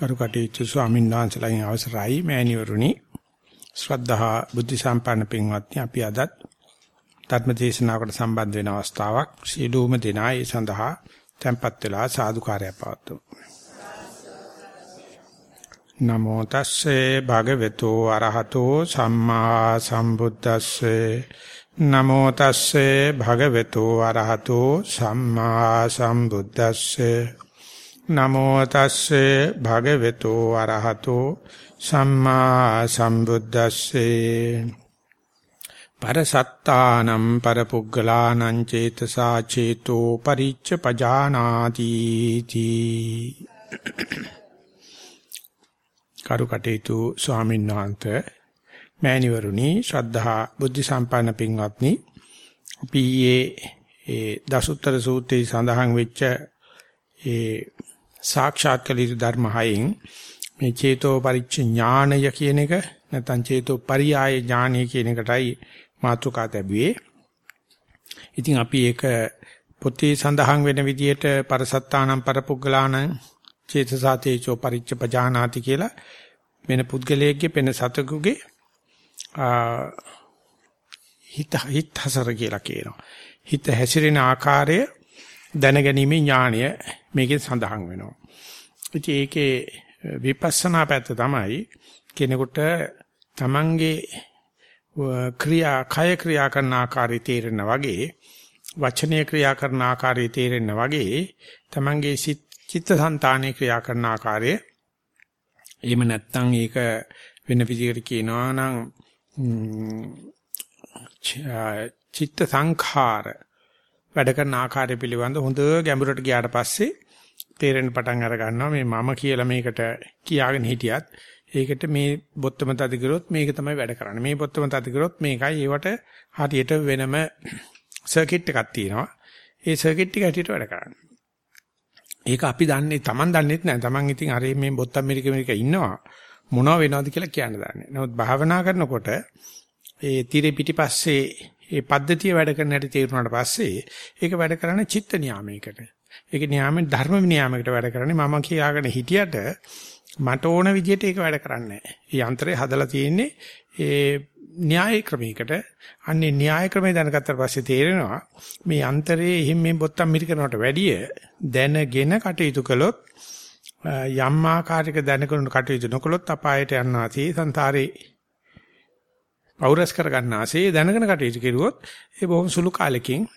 කරු කටයුතු ස්වාමීන් වහන්සේලාගෙන් අවසරයි මෑණිවරුනි. ශ්‍රද්ධා බුද්ධ සම්පන්න පින්වත්නි අපි අදත් ධර්ම දේශනාවකට සම්බන්ධ වෙන අවස්ථාවක් සීලූම දෙනා ඒ සඳහා tempත් වෙලා සාදුකාරය පවත්වමු. නමෝ තස්සේ භගවතු අරහතෝ සම්මා සම්බුද්දස්සේ. නමෝ තස්සේ භගවතු අරහතෝ සම්මා සම්බුද්දස්සේ. නමෝ තස්සේ භගවතු අරහතෝ සම්මා සම්බුද්දස්සේ. පරසත්තානම් පරපුග්ගලානං චේතසා චේතෝ පරිච්ඡ පජානාති තී. කරුකටේතු ස්වාමීන් වහන්සේ මෑණිවරුනි ශ්‍රද්ධා බුද්ධ සම්පන්න පින්වත්නි අපි ඒ දසුත්තර සූත්‍රයේ සඳහන් වෙච්ච ඒ සාක්ෂාත් කළ යුතු ධර්ම හයෙන් මේ චේතෝ පරිච්ඡ ඥානය කියන එක නැත්නම් චේතෝ පරියාය ඥානය කියන එකටයි මාතෘකා තැබුවේ. ඉතින් අපි ඒක පොතේ සඳහන් වෙන විදිහට පරසත්තානම් පරපුග්ගලානම් චේතසාතේචෝ පරිච්ඡ පජානාති කියලා වෙන පුද්ගලයෙක්ගේ වෙන සතෙකුගේ හිත හිත හසර කියලා කියනවා. හිත හැසිරෙන ආකාරය දැනගැනීමේ ඥාණය මේකෙන් සඳහන් වෙනවා. ඉතින් ඒකේ විපස්සනා පැත්ත තමයි කෙනෙකුට තමන්ගේ ක්‍රියා කය ක්‍රියා කරන ආකාරය තේරෙන වගේ වචනීය ක්‍රියා කරන ආකාරය තේරෙන වගේ තමන්ගේ චිත්තසංතානයේ ක්‍රියා කරන ආකාරය. එහෙම නැත්නම් ඒක වෙන විදිහකට කියනවා නම් චිත්ත සංඛාර වැඩ කරන ආකාරය පිළිබඳ හොඳ ගැඹුරට ගියාට පස්සේ තේරෙන පටන් අර ගන්නවා. මේ මම කියලා මේකට කියාගෙන හිටියත් ඒකට මේ බොත්තම තද කරොත් මේක තමයි වැඩ කරන්නේ. මේ බොත්තම තද කරොත් මේකයි. ඒවට හරියට වෙනම සර්කිට් එකක් තියෙනවා. ඒ සර්කිට් එක හැටියට වැඩ කරන්නේ. ඒක අපි දන්නේ Taman දන්නේත් නැහැ Taman ඉතින් අර මේ බොත්තම් මෙරික මෙරික ඉන්නවා. මොනව වෙනවද කියලා කියන්න දන්නේ නමුත් භාවනා කරනකොට ඒ tire පිටිපස්සේ ඒ පද්ධතිය වැඩ කරන හැටි තේරුණාට පස්සේ ඒක වැඩ කරන්නේ චිත්ත නියාමයකට. ඒක නියාමෙන් ධර්ම නියාමයකට වැඩ කරන්නේ මම කියාගෙන හිටියට මට ඕන විදිහට ඒක වැඩ කරන්නේ නැහැ. මේ යන්ත්‍රය හදලා තියෙන්නේ ඒ න්‍යාය ක්‍රමයකට. අන්නේ න්‍යාය ක්‍රමය දැනගත්තට පස්සේ තේරෙනවා මේ යන්ත්‍රයේ එහෙම මේ බොත්තම් මිරිකනවට වැඩිය දැනගෙන කටයුතු කළොත් යම් ආකාරයක දැනගෙන කටයුතු නොකළොත් අපායට යන්නාසී සංසාරේ පෞරස් කර ගන්නාසේ දැනගෙන කටයුතු කෙරුවොත් ඒ බොහොම සුළු කාලෙකින්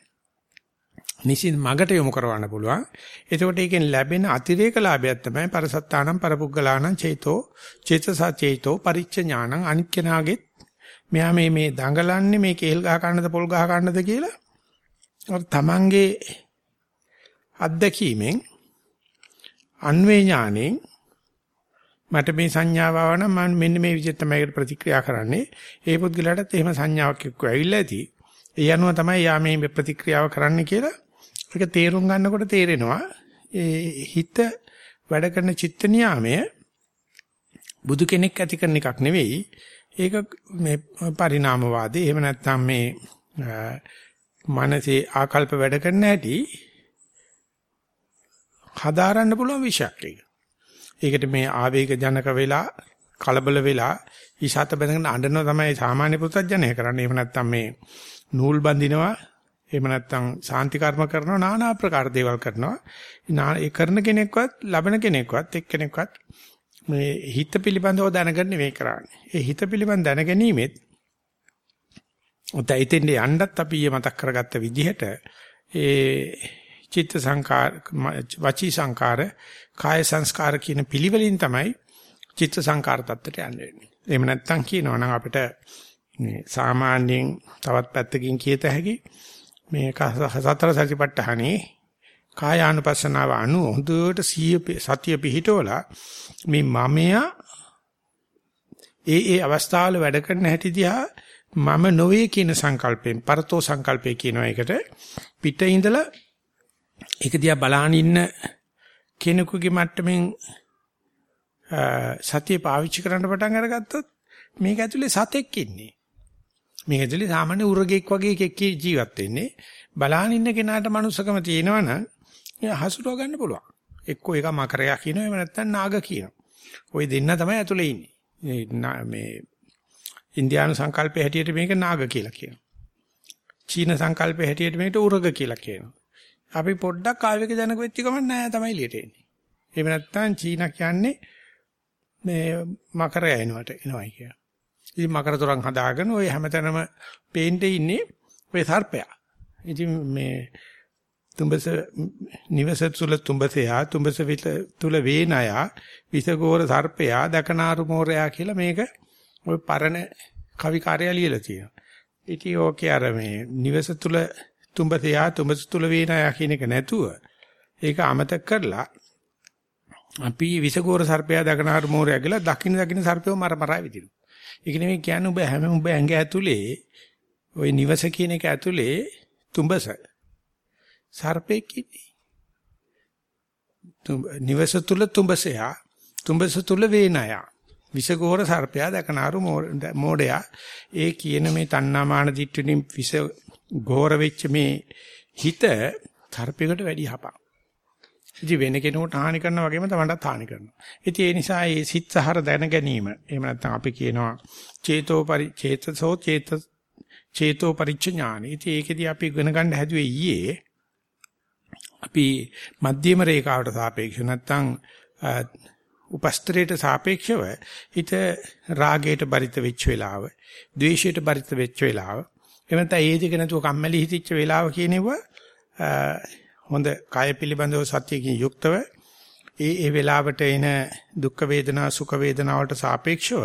නිසින් මගට යොමු කරවන්න පුළුවන්. එතකොට ඒකෙන් ලැබෙන අතිරේක ලාභයක් තමයි පරසත්තානම් පරපුග්ගලානම් චේතෝ චේතසා චේතෝ පරිච්ඡ ඥානං අනිත් කෙනාගෙත් මෙයා මේ මේ දඟලන්නේ මේ කේල් ගහ ගන්නද පොල් ගහ ගන්නද කියලා අර තමන්ගේ අත්දැකීමෙන් අන්වේ ඥාණයෙන් මට මේ සංඥාව ආව නම් මම මෙන්න මේ විදිහට තමයි ඒකට ප්‍රතික්‍රියා කරන්නේ. ඒ පුද්ගලයාටත් එහෙම සංඥාවක් එක්ක ඇවිල්ලා ඇති. ඒ අනුව තමයි යා මේ ප්‍රතික්‍රියාව කරන්න කියලා ඒක තේරුම් ගන්නකොට තේරෙනවා. ඒ හිත වැඩ කරන චිත්ත නියාමය බුදු කෙනෙක් ඇති කරන එකක් නෙවෙයි. ඒක මේ පරිණාමවාදී එහෙම නැත්නම් මේ මනසේ ආකල්ප වැඩ කරන හැටි හදාරන්න පුළුවන් විශයක් ඒක. ඒකට මේ ආවේග ජනක වෙලා කලබල වෙලා ඉසත බඳගෙන අඬනවා තමයි සාමාන්‍ය පුතත්ජනය කරන්නේ. එහෙම නැත්නම් මේ නූල් බඳිනවා. එහෙම නැත්නම් සාන්ති කර්ම කරනවා নানা ආකාර දේවල් කරනවා. ඒ කරන කෙනෙක්වත් ලබන කෙනෙක්වත් එක්කෙනෙක්වත් මේ හිත පිළිබඳව දැනගන්න මේ කරන්නේ. ඒ හිත පිළිබඳ දැනගැනීමෙත් උතයිතෙන් යන්නත් අපි මතක් කරගත්ත විදිහට ඒ චිත්ත සංකාර වචී සංකාර කාය සංස්කාර කියන පිළිවෙලින් තමයි චිත්ත සංකාර தත්තට යන්නේ. එහෙම නැත්නම් කියනවා නම් අපිට මේ සාමාන්‍යයෙන් තවත් පැත්තකින් කියත හැකි මේ සතර සතිපට්ඨානේ කායානුපස්සනාව අනු හොඳට සතිය පිහිටවලා මේ මමයා ඒ ඒ අවස්ථාවල වැඩ කරන හැටි දිහා මම නොවේ කියන සංකල්පයෙන් පරතෝ සංකල්පය කියනවා එකට පිට ඉඳලා ඒක දිහා බලාන ඉන්න කෙනෙකුගේ මට්ටමින් සතිය පාවිච්චි කරන්න පටන් අරගත්තොත් මේක ඇතුලේ සතෙක් ඉන්නේ. මේක ඇතුලේ සාමාන්‍ය උරගෙක් වගේ එකෙක් ජීවත් වෙන්නේ. බලාන ඉන්න කෙනාට මනුස්සකම තියෙනවනම් එයා හසුරව ගන්න පුළුවන්. එක්කෝ ඒක මකරයා කියනවා එහෙම නැත්නම් නාග කියනවා. ওই දෙන්න තමයි ඇතුලේ ඉන්නේ. මේ ඉන්දියානු සංකල්පයේ හැටියට මේක නාග කියලා කියනවා. චීන සංකල්පයේ හැටියට මේකට උරග කියලා කියනවා. අපි පොඩ්ඩක් ආවෙක දැනග වෙච්ච ගමන් නෑ තමයි එළියට එන්නේ. එහෙම නැත්නම් චීන කියන්නේ මේ මකර යනවට එනවයි කියලා. ඉතින් මකර තොරන් හදාගෙන ওই හැමතැනම පේන්නේ ඉන්නේ ඔය සර්පයා. ඉතින් මේ තුඹස නිවස තුල තුඹසයා තුඹස විත තුල වේනයා විසගෝර සර්පයා දකනාරු මෝරයා කියලා මේක ওই පරණ කවි කාර්යය ලියලා තියෙනවා. ඉතින් ඕකේ අර මේ නිවස තුල තුඹසයා තුඹස තුල වේනයා කියන එක නැතුව ඒක අමතක කරලා අපි විසගෝර සර්පයා දකනාරු මෝරයා කියලා දකින්න දකින්න සර්පයව මර මරා විදිනවා. ඒක නෙමෙයි කියන්නේ ඔබ හැම ඔබ ඇඟ ඇතුලේ ওই නිවස කියන එක ඇතුලේ තුඹස සර්පෙක් ඉන්නේ. නිවස තුල තුඹසයා තුඹස තුල වේනයා විසගෝර සර්පයා දකනාරු මෝඩයා ඒ කියන මේ තණ්හාමාන දිට්ඨිනින් විස ගෝර වෙච්ච මේ හිත සර්පයකට වැඩි හපක්. ඉතින් වෙන කෙනෙකුට හානි කරනා වගේම තමන්ටත් හානි කරනවා. ඉතින් ඒ නිසා මේ සිත් සහර දැන ගැනීම එහෙම නැත්නම් අපි කියනවා චේතෝ පරි චේතසෝ චේත චේතෝ පරිච්ඡඥාන. ඉතින් ඒකෙදී අපි ඉගෙන ගන්න හැදුවේ ඊයේ අපි මධ්‍යම රේඛාවට සාපේක්ෂව නැත්නම් උපස්තරයට සාපේක්ෂව හිත රාගයට බරිත වෙච්ච වෙලාව, ද්වේෂයට බරිත වෙච්ච වෙලාව, එහෙම නැත්නම් ඒ දෙක නැතුව කම්මැලි හිතිච්ච වෙලාව කියනෙව හොඳ කය පිළිබඳව සත්‍යකින් යුක්තව ඒ ඒ වෙලාවට එන දුක් වේදනා සුඛ වේදනා වලට සාපේක්ෂව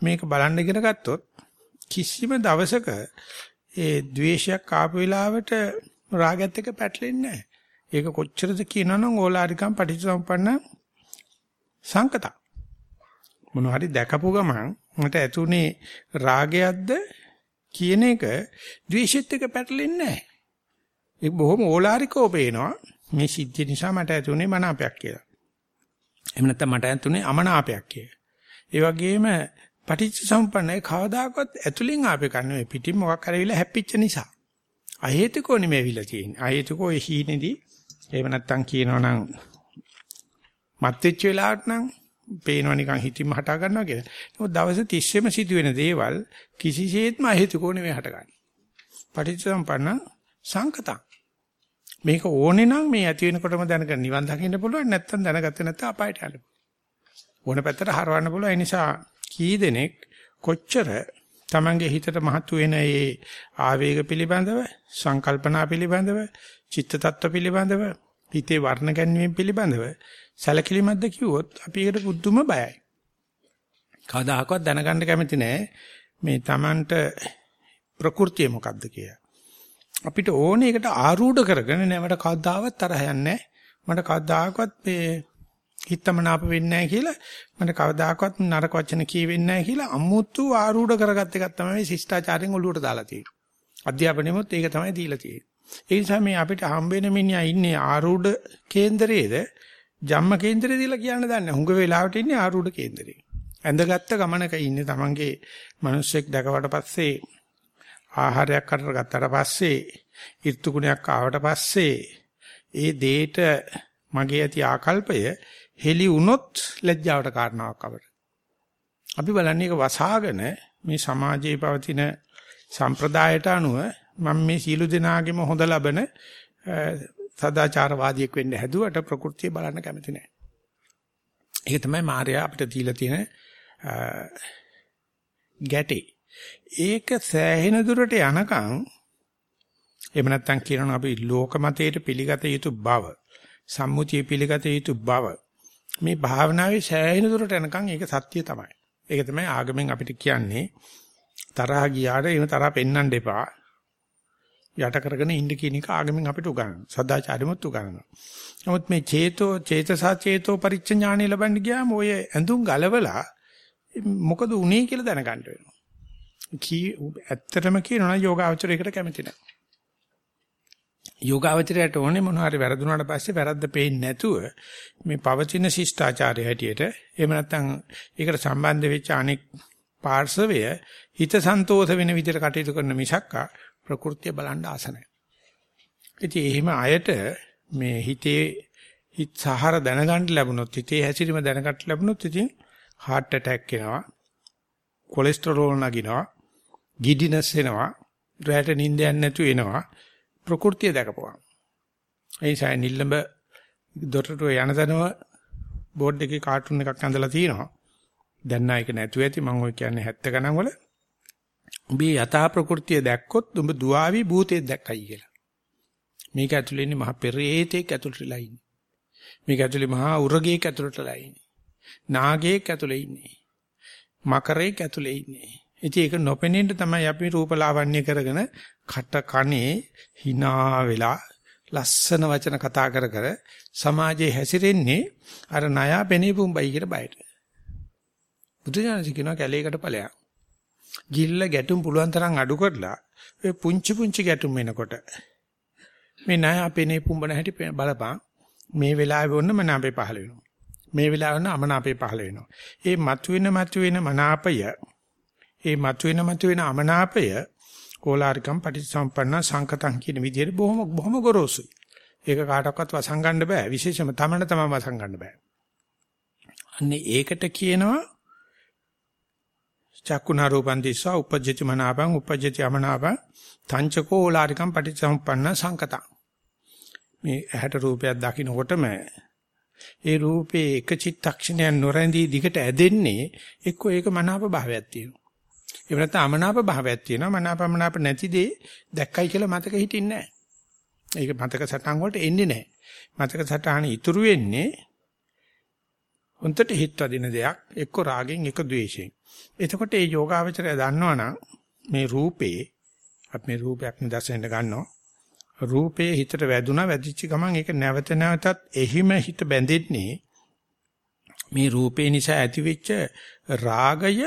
මේක බලන්න ඉගෙන ගත්තොත් කිසිම දවසක ඒ ද්වේෂයක් ආපු වෙලාවට රාගයත් එක්ක පැටලෙන්නේ නැහැ. ඒක කොච්චරද කියනවනම් ඕලාරිකම් පටිච්චසමුප්පන්න සංකත. මොන හරි දැකපු ගමන් මට ඇතුනේ රාගයක්ද කියන එක ද්වේෂෙත් එක්ක පැටලෙන්නේ නැහැ. ඒක බොහොම ඕලාරිකව පේනවා මේ සිද්ධිය නිසා මට ඇතුනේ මනාපයක් කියලා. එහෙම නැත්නම් මට ඇතුනේ අමනාපයක් කියලා. ඒ වගේම පටිච්ච සමුප්පන්නයි කවදාකවත් ඇතුලින් ආපේ කන්නේ පිටින් මොකක් කරවිලා හැප්පිච්ච නිසා. අහේතුකෝ නෙමෙයි විලා තියෙන්නේ. අහේතුකෝ ඒ හීනේදී එහෙම නැත්නම් කියනවනම් මත් වෙච්ච වෙලාවට නම් පේනවා නිකන් හිතින්ම හටා ගන්නවා කියලා. නමුත් දවස් 30ෙම සිදුවෙන දේවල් කිසිසේත්ම අහේතුකෝ නෙමෙයි හටගන්නේ. පටිච්ච සමුප්පන්න සංකතං. මේක ඕනේ නම් මේ ඇති වෙනකොටම දැනගන්න නිවන් දකින්න පුළුවන් නැත්නම් දැනගත්තේ නැත්නම් අපායට යන්න ඕන පැත්තට හරවන්න පුළුවන් ඒ නිසා කී දෙනෙක් කොච්චර Tamange හිතට මහතු වෙන ඒ ආවේග පිළිබඳව සංකල්පනා පිළිබඳව චිත්ත tattwa පිළිබඳව හිතේ වර්ණ ගැනීම පිළිබඳව සැලකිලිමත්ද කිව්වොත් අපි ඒකට පුදුම බයයි. කවදාහක්වත් දැනගන්න කැමති නෑ මේ Tamanට ප්‍රകൃතිය මොකද්ද කියලා. අපිට ඕනේ ඒකට ආරූඪ කරගෙන නෑ මට කවදාවත් තරහ යන්නේ මට කවදාකවත් මේ හිතමනාප වෙන්නේ නැහැ කියලා මට කවදාකවත් නරක වචන කියවෙන්නේ නැහැ කියලා අමුතු ආරූඪ කරගත්ත එකක් තමයි ශිෂ්ටාචාරයෙන් ඔලුවට දාලා තියෙන්නේ. අධ්‍යාපනයේමත් ඒක තමයි දීලා තියෙන්නේ. ඒ නිසා මේ අපිට හම්බ වෙන මිනිහා ඉන්නේ ආරූඪ කේන්දරයේද ජම්ම කේන්දරේ දීලා කියන්න දන්නේ. හුඟ වෙලාවට ඉන්නේ ආරූඪ කේන්දරේ. ඇඳගත්ත ගමනක ඉන්නේ තමන්ගේ මිනිස්සෙක් දැකවට පස්සේ ආහාරයක් අතර ගත්තට පස්සේ ඍතුගුණයක් ආවට පස්සේ ඒ දේට මගේ ඇති ආකල්පය හෙලි වුණොත් ලැජ්ජාවට කාරණාවක් අපට. අපි බලන්නේ ඒක වසහාගෙන මේ සමාජයේ පවතින සම්ප්‍රදායට අනුව මම මේ සීළු දෙනාගේම හොඳ ලබන සදාචාරවාදියෙක් වෙන්න හැදුවට ප්‍රകൃතිය බලන්න කැමති නැහැ. ඒක තමයි මාර්යා අපිට දීලා තියෙන ගැටේ. ඒක සෑහෙන දුරට යනකම් එහෙම නැත්නම් කියනවා අපි ලෝක මතයට පිළිගත යුතු බව සම්මුතිය පිළිගත යුතු බව මේ භාවනාවේ සෑහෙන දුරට යනකම් ඒක සත්‍ය තමයි. ඒක තමයි ආගමෙන් අපිට කියන්නේ තරහ ගියාට එහෙම තරහ පෙන්වන්න එපා. යට කරගෙන ඉන්න කියන එක ආගමෙන් අපිට උගන්වනවා. සදාචාරෙමුත් උගන්වනවා. නමුත් මේ චේතෝ චේතසා චේතෝ පරිච්ඡඥාණය ලබන්න ගියාම ඔය ඇඳුම් ගලවලා මොකද උනේ කියලා දැනගන්න වෙනවා. කී ඇත්තටම කියනවා යෝගාවචරයකට කැමති නැහැ. යෝගාවචරයට ඕනේ මොනවා හරි වැරදුනාට පස්සේ වැරද්ද පේන්නේ නැතුව මේ පවතින ශිෂ්ටාචාරය හැටියට එහෙම නැත්නම් ඒකට සම්බන්ධ වෙච්ච අනෙක් පාර්ශවය හිත සන්තෝෂ වෙන විදිහට කටයුතු කරන මිසක්කා ප්‍රകൃතිය බලන්න ආස නැහැ. ඉතින් එහෙම අයට මේ හිතේ හිත සහර දැනගන්න ලැබුණොත් හිතේ හැසිරීම දැනගන්න ලැබුණොත් ඉතින් heart attack එනවා. කොලෙස්ටරෝල් නගිනවා. ගිඩිනස් එනවා. රැට නිින්ද යන්නේ නැතු වෙනවා. ප්‍රകൃතිය දැකපුවා. ඒ නිසා නිල්ලඹ දොරටුව යන දනව බෝඩ් එකේ කාටුන් එකක් ඇඳලා තියෙනවා. දැන් නායක නැතුව ඇති මම ඔය කියන්නේ 70 ගණන් වල. උඹේ යථා ප්‍රകൃතිය දැක්කොත් උඹ දුආවි භූතේ දැක්කයි කියලා. මේක ඇතුලේ ඉන්නේ මහ පෙරේතෙක් ඇතුළටලා ඉන්නේ. මේක ඇතුලේ මහා උරගේක ඇතුළටලා ඉන්නේ. නාගයෙක් ඇතුලේ ඉන්නේ. මකරයෙක් ඇතුලේ ඉන්නේ. ඉතින් ඒක නොපෙනෙන්න තමයි අපි රූපලාවන්‍ය කරගෙන කට කනේ hina වෙලා ලස්සන වචන කතා කර කර සමාජයේ හැසිරෙන්නේ අර ණයා පෙනී පුම්බයි කියලා බයට. බුදුජානක කියනවා කැලේකට ඵලයක්. ගිල්ල ගැටුම් පුළුවන් තරම් අඩු කරලා ඔය පුංචි පුංචි ගැටුම් වෙනකොට මේ ණයා පෙනී පුම්බන හැටි බලපන් මේ වෙලාවේ වොන්න මන අපේ පහල වෙනවා. මේ වෙලාව වොන්න අමන අපේ පහල වෙනවා. ඒ මතුවෙන මතුවෙන මනාපය ඒ මතුවෙන මතුවෙන අමනාපය කෝලාරිකම් පටිච්චසම්පන්න සංකතං කියන විදිහට බොහොම බොහොම ගොරෝසුයි. ඒක කාටවත් වසංගන්න බෑ. විශේෂම තමන්න තමම වසංගන්න බෑ. අන්නේ ඒකට කියනවා චක්කුණා රූපං දිස්සා උපජ්ජති මනාපං උපජ්ජති අමනාපං තංචකෝ ඕලාරිකම් පටිච්චසම්පන්න සංකතං. මේ ඇහැට රූපයක් දකින්නකොටම ඒ රූපේ එක චිත්තක්ෂණයක් නොරැඳී දිගට ඇදෙන්නේ එක්ක ඒක මනාප භාවයක් තියෙනවා. එහෙම නැත්නම් අමනාප භාවයක් තියෙනවා. මනාපමනාප නැති දේ දැක්කයි කියලා මතක හිටින්නේ නැහැ. ඒක මතක සටහන් වලට එන්නේ නැහැ. මතක සටහන ඉතුරු වෙන්නේ උන්ට හිත වදින දෙයක් එක්ක රාගෙන් එක්ක ද්වේෂයෙන්. එතකොට මේ යෝගාවචරය දන්නවනම් මේ රූපේ අපි මේ රූපයක් නිදර්ශනෙට ගන්නවා. රූපේ හිතට වැදුනා වැදිච්ච ගමන් ඒක නැවත නැවතත් එහිම හිත බැඳෙන්නේ මේ රූපේ නිසා ඇතිවෙච්ච රාගය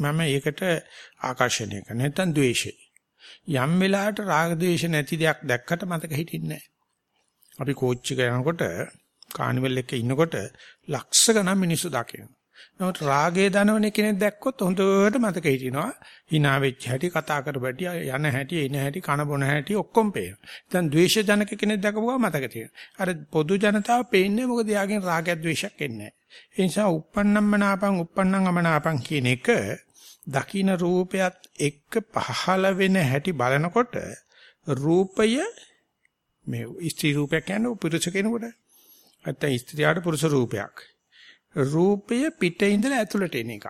මම ඒකට ආකර්ෂණය කරන නැත්නම් ද්වේෂය. යම් වෙලාවට රාග ද්වේෂ නැති දෙයක් දැක්කට මතක හිටින්නේ නැහැ. අපි කෝච්චි යනකොට කානිවල් එකේ ඉන්නකොට ලක්ෂ ගණන් මිනිස්සු දකිනවා. නමුත් රාගයේ දනවන කෙනෙක් දැක්කොත් හොඳට මතක හිටිනවා. hina වෙච්ච හැටි කතා කරපැටි යන හැටි එන හැටි කන බොන හැටි ඔක්කොම පේනවා. දැන් ද්වේෂ ජනක කෙනෙක් දැකපුවා මතක තියෙනවා. අර පොදු ජනතාව පේන්නේ මොකද යාගෙන් රාගයක් ද්වේෂයක් එන්නේ නැහැ. ඒ නිසා uppannammanapam uppannangamanaapam කියන එක දකින්න රූපයත් එක්ක පහළ වෙන හැටි බලනකොට රූපය මේ ස්ත්‍රී රූපයක් කියන්නේ පුරුෂ කෙනෙකුට නැත්නම් ස්ත්‍රියට පුරුෂ රූපයක් රූපය පිටේ ඉඳලා ඇතුළට එන එක.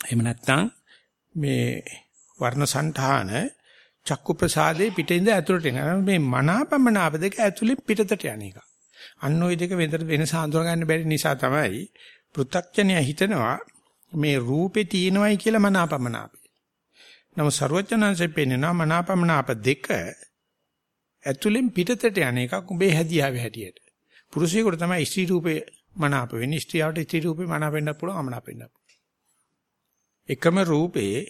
එහෙම නැත්නම් මේ වර්ණ సంతාන චක්කු ප්‍රසාදේ පිටේ ඉඳලා ඇතුළට එන මේ මනාපමනාප දෙක ඇතුළෙන් පිටතට යන එක. අන්න ওই දෙක වෙනතර වෙනස හඳුනා ගන්න බැරි නිසා තමයි පෘථග්ජනය හිතනවා මේ රූපේ තියෙනවයි කියලා මනාපමනාපේ. නමුත් ਸਰවඥාන්සේ පෙන්නනවා මනාපමනාප දෙක ඇතුළෙන් පිටතට යන එකක් උඹේ හැදියාවේ හැටියට. පුරුෂයෙකුට තමයි ස්ත්‍රී රූපේ මනාප වෙන්නේ. ස්ත්‍රියට ස්ත්‍රී රූපේ මනාප වෙන්න පුළුවන් අමනාප වෙන්න එකම රූපේ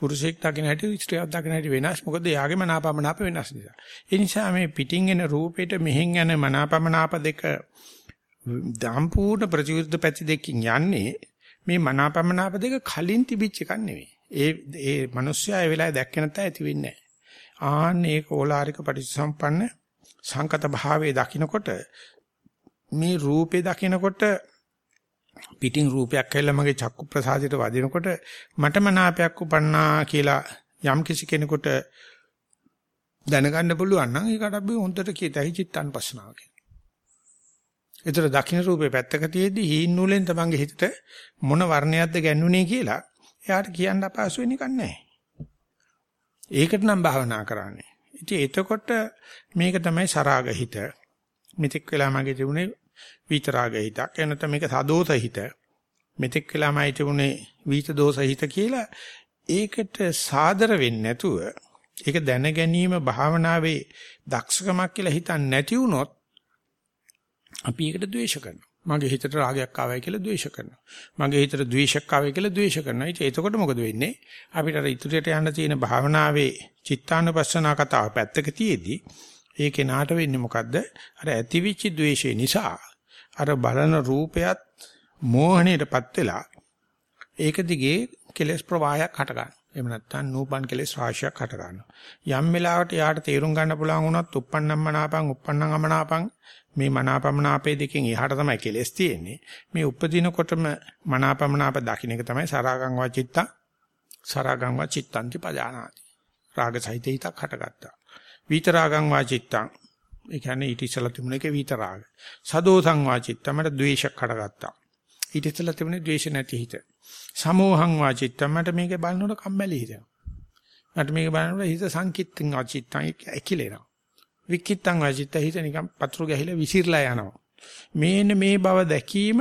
පුරුෂයෙක් දකින්න හැටි ස්ත්‍රියක් දකින්න හැටි වෙනස්. මොකද එයාගේ මනාපමනාප වෙනස් නිසා. ඒ නිසා මේ පිටින් එන රූපෙට මෙහෙන් යන මනාපමනාප දෙක සම්පූර්ණ ප්‍රතිවිරුද්ධ පැති දෙකකින් යන්නේ මේ මනාපමනාප දෙක කලින් තිබිච්ච එකක් නෙවෙයි. ඒ ඒ මිනිස්සයා ඒ වෙලාවේ දැක්ක නැත්නම් ඇති වෙන්නේ නැහැ. ආන්නේ ඒක ඕලාරික පටිච්චසම්පන්න සංකත භාවයේ දකින්නකොට මේ රූපේ දකිනකොට පිටින් රූපයක් ඇවිල්ලා මගේ චක්කු ප්‍රසාදයට වදිනකොට මට මනාපයක් උපන්නා කියලා යම් කිසි කෙනෙකුට දැනගන්න පුළුවන් නම් ඒකට අපි හොඳට කියතයි චිත්තන් පස්සනාව කියලා. ඒතර දකින්න රූපේ පැත්තක තියේදී හීන් නූලෙන් තමන්ගේ හිතට මොන වර්ණයක්ද ගැන්වුනේ කියලා එයාට කියන්න අපහසු වෙන එකක් නැහැ. ඒකට නම් භාවනා කරන්නේ. ඉතින් එතකොට මේක තමයි සරාග හිත. මෙතෙක් වෙලා මගේ තිබුණේ විතරාග හිතක්. එනත මේක සදෝත හිත. මෙතෙක් වෙලාමයි තිබුණේ විත දෝෂ හිත කියලා ඒකට සාදර වෙන්නේ නැතුව ඒක දැන ගැනීම භාවනාවේ දක්ෂකමක් කියලා හිතන්නේ නැති වුණොත් අපි ඒකට ද්වේෂ කරනවා. මගේ හිතට රාගයක් ආවයි කියලා ද්වේෂ කරනවා. මගේ හිතට ද්වේෂයක් ආවයි කියලා ද්වේෂ කරනවා. ඉතින් එතකොට මොකද වෙන්නේ? අපිට අර ඉදිරියට යන්න තියෙන භාවනාවේ චිත්තානුපස්සනා කතාව පැත්තක තියේදී ඒ කෙනාට වෙන්නේ මොකද්ද? අර ඇතිවිච්ච ද්වේෂය නිසා අර බලන රූපයත් මෝහණයටපත් වෙලා ඒක දිගේ කෙලස් ප්‍රවාහයක් හට ගන්න. එහෙම නැත්නම් නූපන් කෙලෙස් රාශියක් හට ගන්නවා. යම් වෙලාවකට යාට තේරුම් ගන්න පුළුවන් වුණොත් uppannam manapan uppannam amanapan මේ මනාපමනාපේ දෙකෙන් එහාට තමයි කෙලෙස් තියෙන්නේ. මේ උපදිනකොටම මනාපමනාප දකින්න එක තමයි සරාගං වාචිත්තා සරාගං වාචිත්තන්ති පජානාති. රාග සහිත හිතක් හටගත්තා. විතරාගං වාචිත්තං ඒ කියන්නේ ඊට ඉස්සලා තිබුණ එකේ විතරාග. සදෝසං වාචිත්තම මට ද්වේෂයක් හටගත්තා. ඊට ඉස්සලා තිබුණේ ද්වේෂ නැති හිත. සමෝහං වාචිත්තම මට මේක බලනකොට කම්මැලි හිතෙනවා. මට මේක බලනකොට හිත සංකිට්ඨං වාචිත්තං ඇකිලෙනවා. විකිත්තං වාචිත්ත හිත නිකන් පතුරු ගැහිලා විසිරලා යනවා. මේන්න මේ බව දැකීම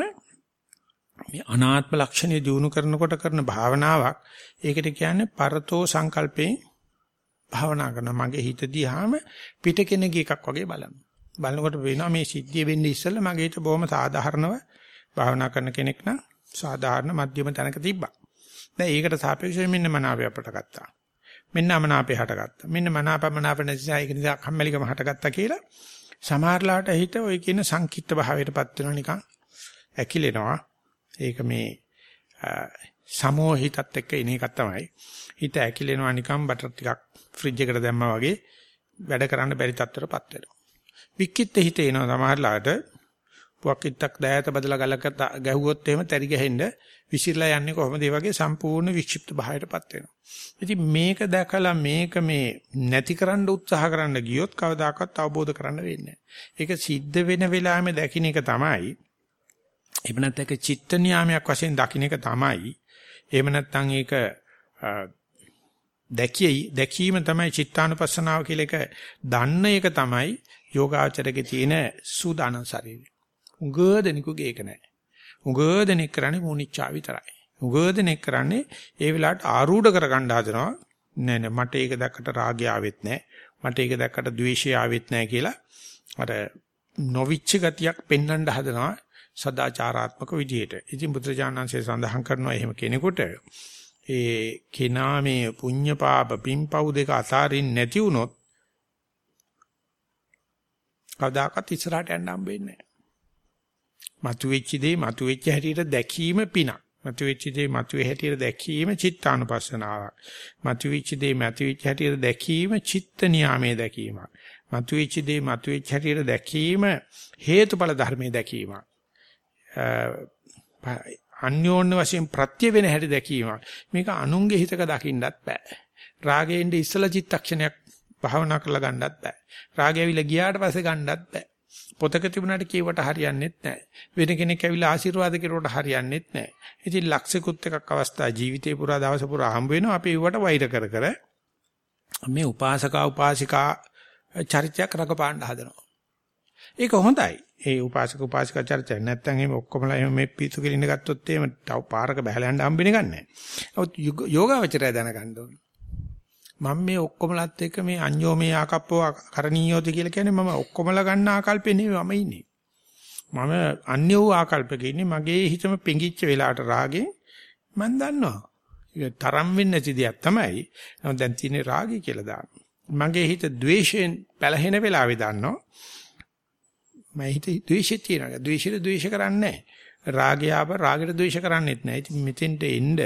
මේ අනාත්ම ලක්ෂණය දිනු කරනකොට කරන භාවනාවක්. ඒකට කියන්නේ පරතෝ සංකල්පේ භාවනා කරන මගේ හිත දිහාම පිට කෙනෙක් එකක් වගේ බලන්න. බලනකොට වෙනවා මේ සිද්ධිය වෙන්නේ ඉස්සෙල්ලා මගේ හිත බොහොම සාධාරණව භාවනා කරන කෙනෙක් නම් සාධාරණ මධ්‍යම තැනක තිබ්බා. දැන් ඒකට සාපේක්ෂව මෙන්න මනාවය අපට ගත්තා. මෙන්න අමනාපේ හටගත්තා. මෙන්න මනාපමනාප නැතිසයි ඒක නිසා කම්මැලිකම හටගත්තා කියලා සමහරලාට හිත ඔය කියන සංකීර්ත භාවයටපත් වෙනවා නිකන් ඇකිලෙනවා. ඒක මේ සමෝහිතත් එක්ක එන එකක් තමයි. හිත ඇකිලෙනවා නිකන් බටර් ටිකක් ෆ්‍රිජ් එකට දැම්මා වගේ වැඩ කරන්න බැරි තත්ත්වයටපත් වෙනවා. වික්කිත් හිත එනවා සමහරලාට පුවක්කිටක් දෑත බදලා ගලක ගැහුවොත් එහෙම තරි ගහෙන්න විසිරලා යන්නේ කොහොමද ඒ වගේ සම්පූර්ණ වික්ෂිප්ත භාවයටපත් වෙනවා. ඉතින් මේක දැකලා මේක මේ නැති කරන්න උත්සාහ කරන්න ගියොත් කවදාකවත් අවබෝධ කරන්න වෙන්නේ ඒක සිද්ධ වෙන වෙලාවෙම දකින්න එක තමයි. එහෙම නැත්නම් ඒක චිත්ත නියාමයක් වශයෙන් දකින්න එක තමයි. එහෙම නැත්නම් ඒක දැකියයි දැකීම තමයි චිත්තානුපස්සනාව කියලා එක දන්න එක තමයි යෝගාචරයේ තියෙන සූදානම් ශරීරය. උගදෙනිකුගේ ඒක නැහැ. උගදෙනෙක් කරන්නේ මොනිච්චා විතරයි. උගදෙනෙක් කරන්නේ ඒ වෙලාවට ආරූඪ කරගන්න හදනවා. නෑ නෑ මට ඒක දැක්කට රාගය ආවෙත් නෑ. මට ඒක දැක්කට ද්වේෂය ආවෙත් නෑ කියලා අර නොවිච්ච ගතියක් පෙන්වන්න හදනවා සදාචාරාත්මක විදියට. ඉතින් බුදුරජාණන්සේ සඳහන් කරනවා එහෙම කෙනෙකුට ඒ කෙනා මේ පුඤ්ඤ පාප පින්පව් දෙක අතාරින් නැති වුනොත් කවදාකවත් ඉස්සරහට යන්න හම්බෙන්නේ නැහැ. මතුවෙච්ච දේ මතුවෙච්ච හැටියට දැකීම පිනක්. මතුවෙච්ච දේ මතුවේ හැටියට දැකීම චිත්තානුපස්සනාවක්. මතුවෙච්ච දේ මතුවෙච්ච හැටියට දැකීම චිත්ත නියාමයේ දැකීමක්. මතුවෙච්ච දේ මතුවෙච්ච හැටියට දැකීම හේතුඵල ධර්මයේ දැකීමක්. අන්‍යෝන්‍ය වශයෙන් ප්‍රත්‍ය වෙන හැටි දැකීමක්. මේක අනුන්ගේ හිතක දකින්නත් බෑ. රාගයෙන් ඉස්සල චිත්තක්ෂණයක් භාවනා කරලා ගන්නත් බෑ. රාගය ඇවිල්ලා ගියාට පස්සේ ගන්නත් බෑ. පොතක තිබුණාට කියවට හරියන්නේත් නැහැ. වෙන කෙනෙක් ඇවිල්ලා ආශිර්වාද කෙරුවට හරියන්නේත් නැහැ. ඉතින් ලක්ෂිකුත් එකක් අවස්ථා ජීවිතේ පුරා දවස පුරා හම්බ වෙනවා. අපි ඒවට වෛර කර කර මේ උපාසකා උපාසිකා චරිතයක් රඟපාන්න හදනවා. ඒක හොඳයි. ඒ උපාසක උපාසිකා චරිතය නැත්තම් එහෙම ඔක්කොමලා එහෙම මේ පිස්සු කෙලින්න ගත්තොත් එහෙම තව පාරක බහලා යන්න හම්බෙන්නේ නැහැ. නමුත් යෝගාවචරය දැනගන්න ඕනේ. මම මේ ඔක්කොමලත් එක්ක මේ අඤ්ඤෝමේ ආකප්පෝ කරණීයෝති කියලා කියන්නේ මම ඔක්කොමලා ගන්න ආකල්පේ නෙවෙයි මම ඉන්නේ. මම අන්‍ය වූ ආකල්පක ඉන්නේ මගේ හිතම පෙඟිච්ච වෙලාවට රාගේ මම දන්නවා. ඒක තරම් වෙන්නේ නැති දෙයක් තමයි. නමුත් දැන් තියෙන්නේ රාගය කියලා දාන්න. මගේ හිත ද්වේෂයෙන් පැලහෙන වෙලාවේ දන්නවා. මම හිත ද්වේෂය තියනවා. ද්වේෂෙට ද්වේෂ කරන්නේ නැහැ. රාගය ආව රාගෙට ද්වේෂ කරන්නේත් නැහැ. ඉතින් මෙතෙන්ට එන්න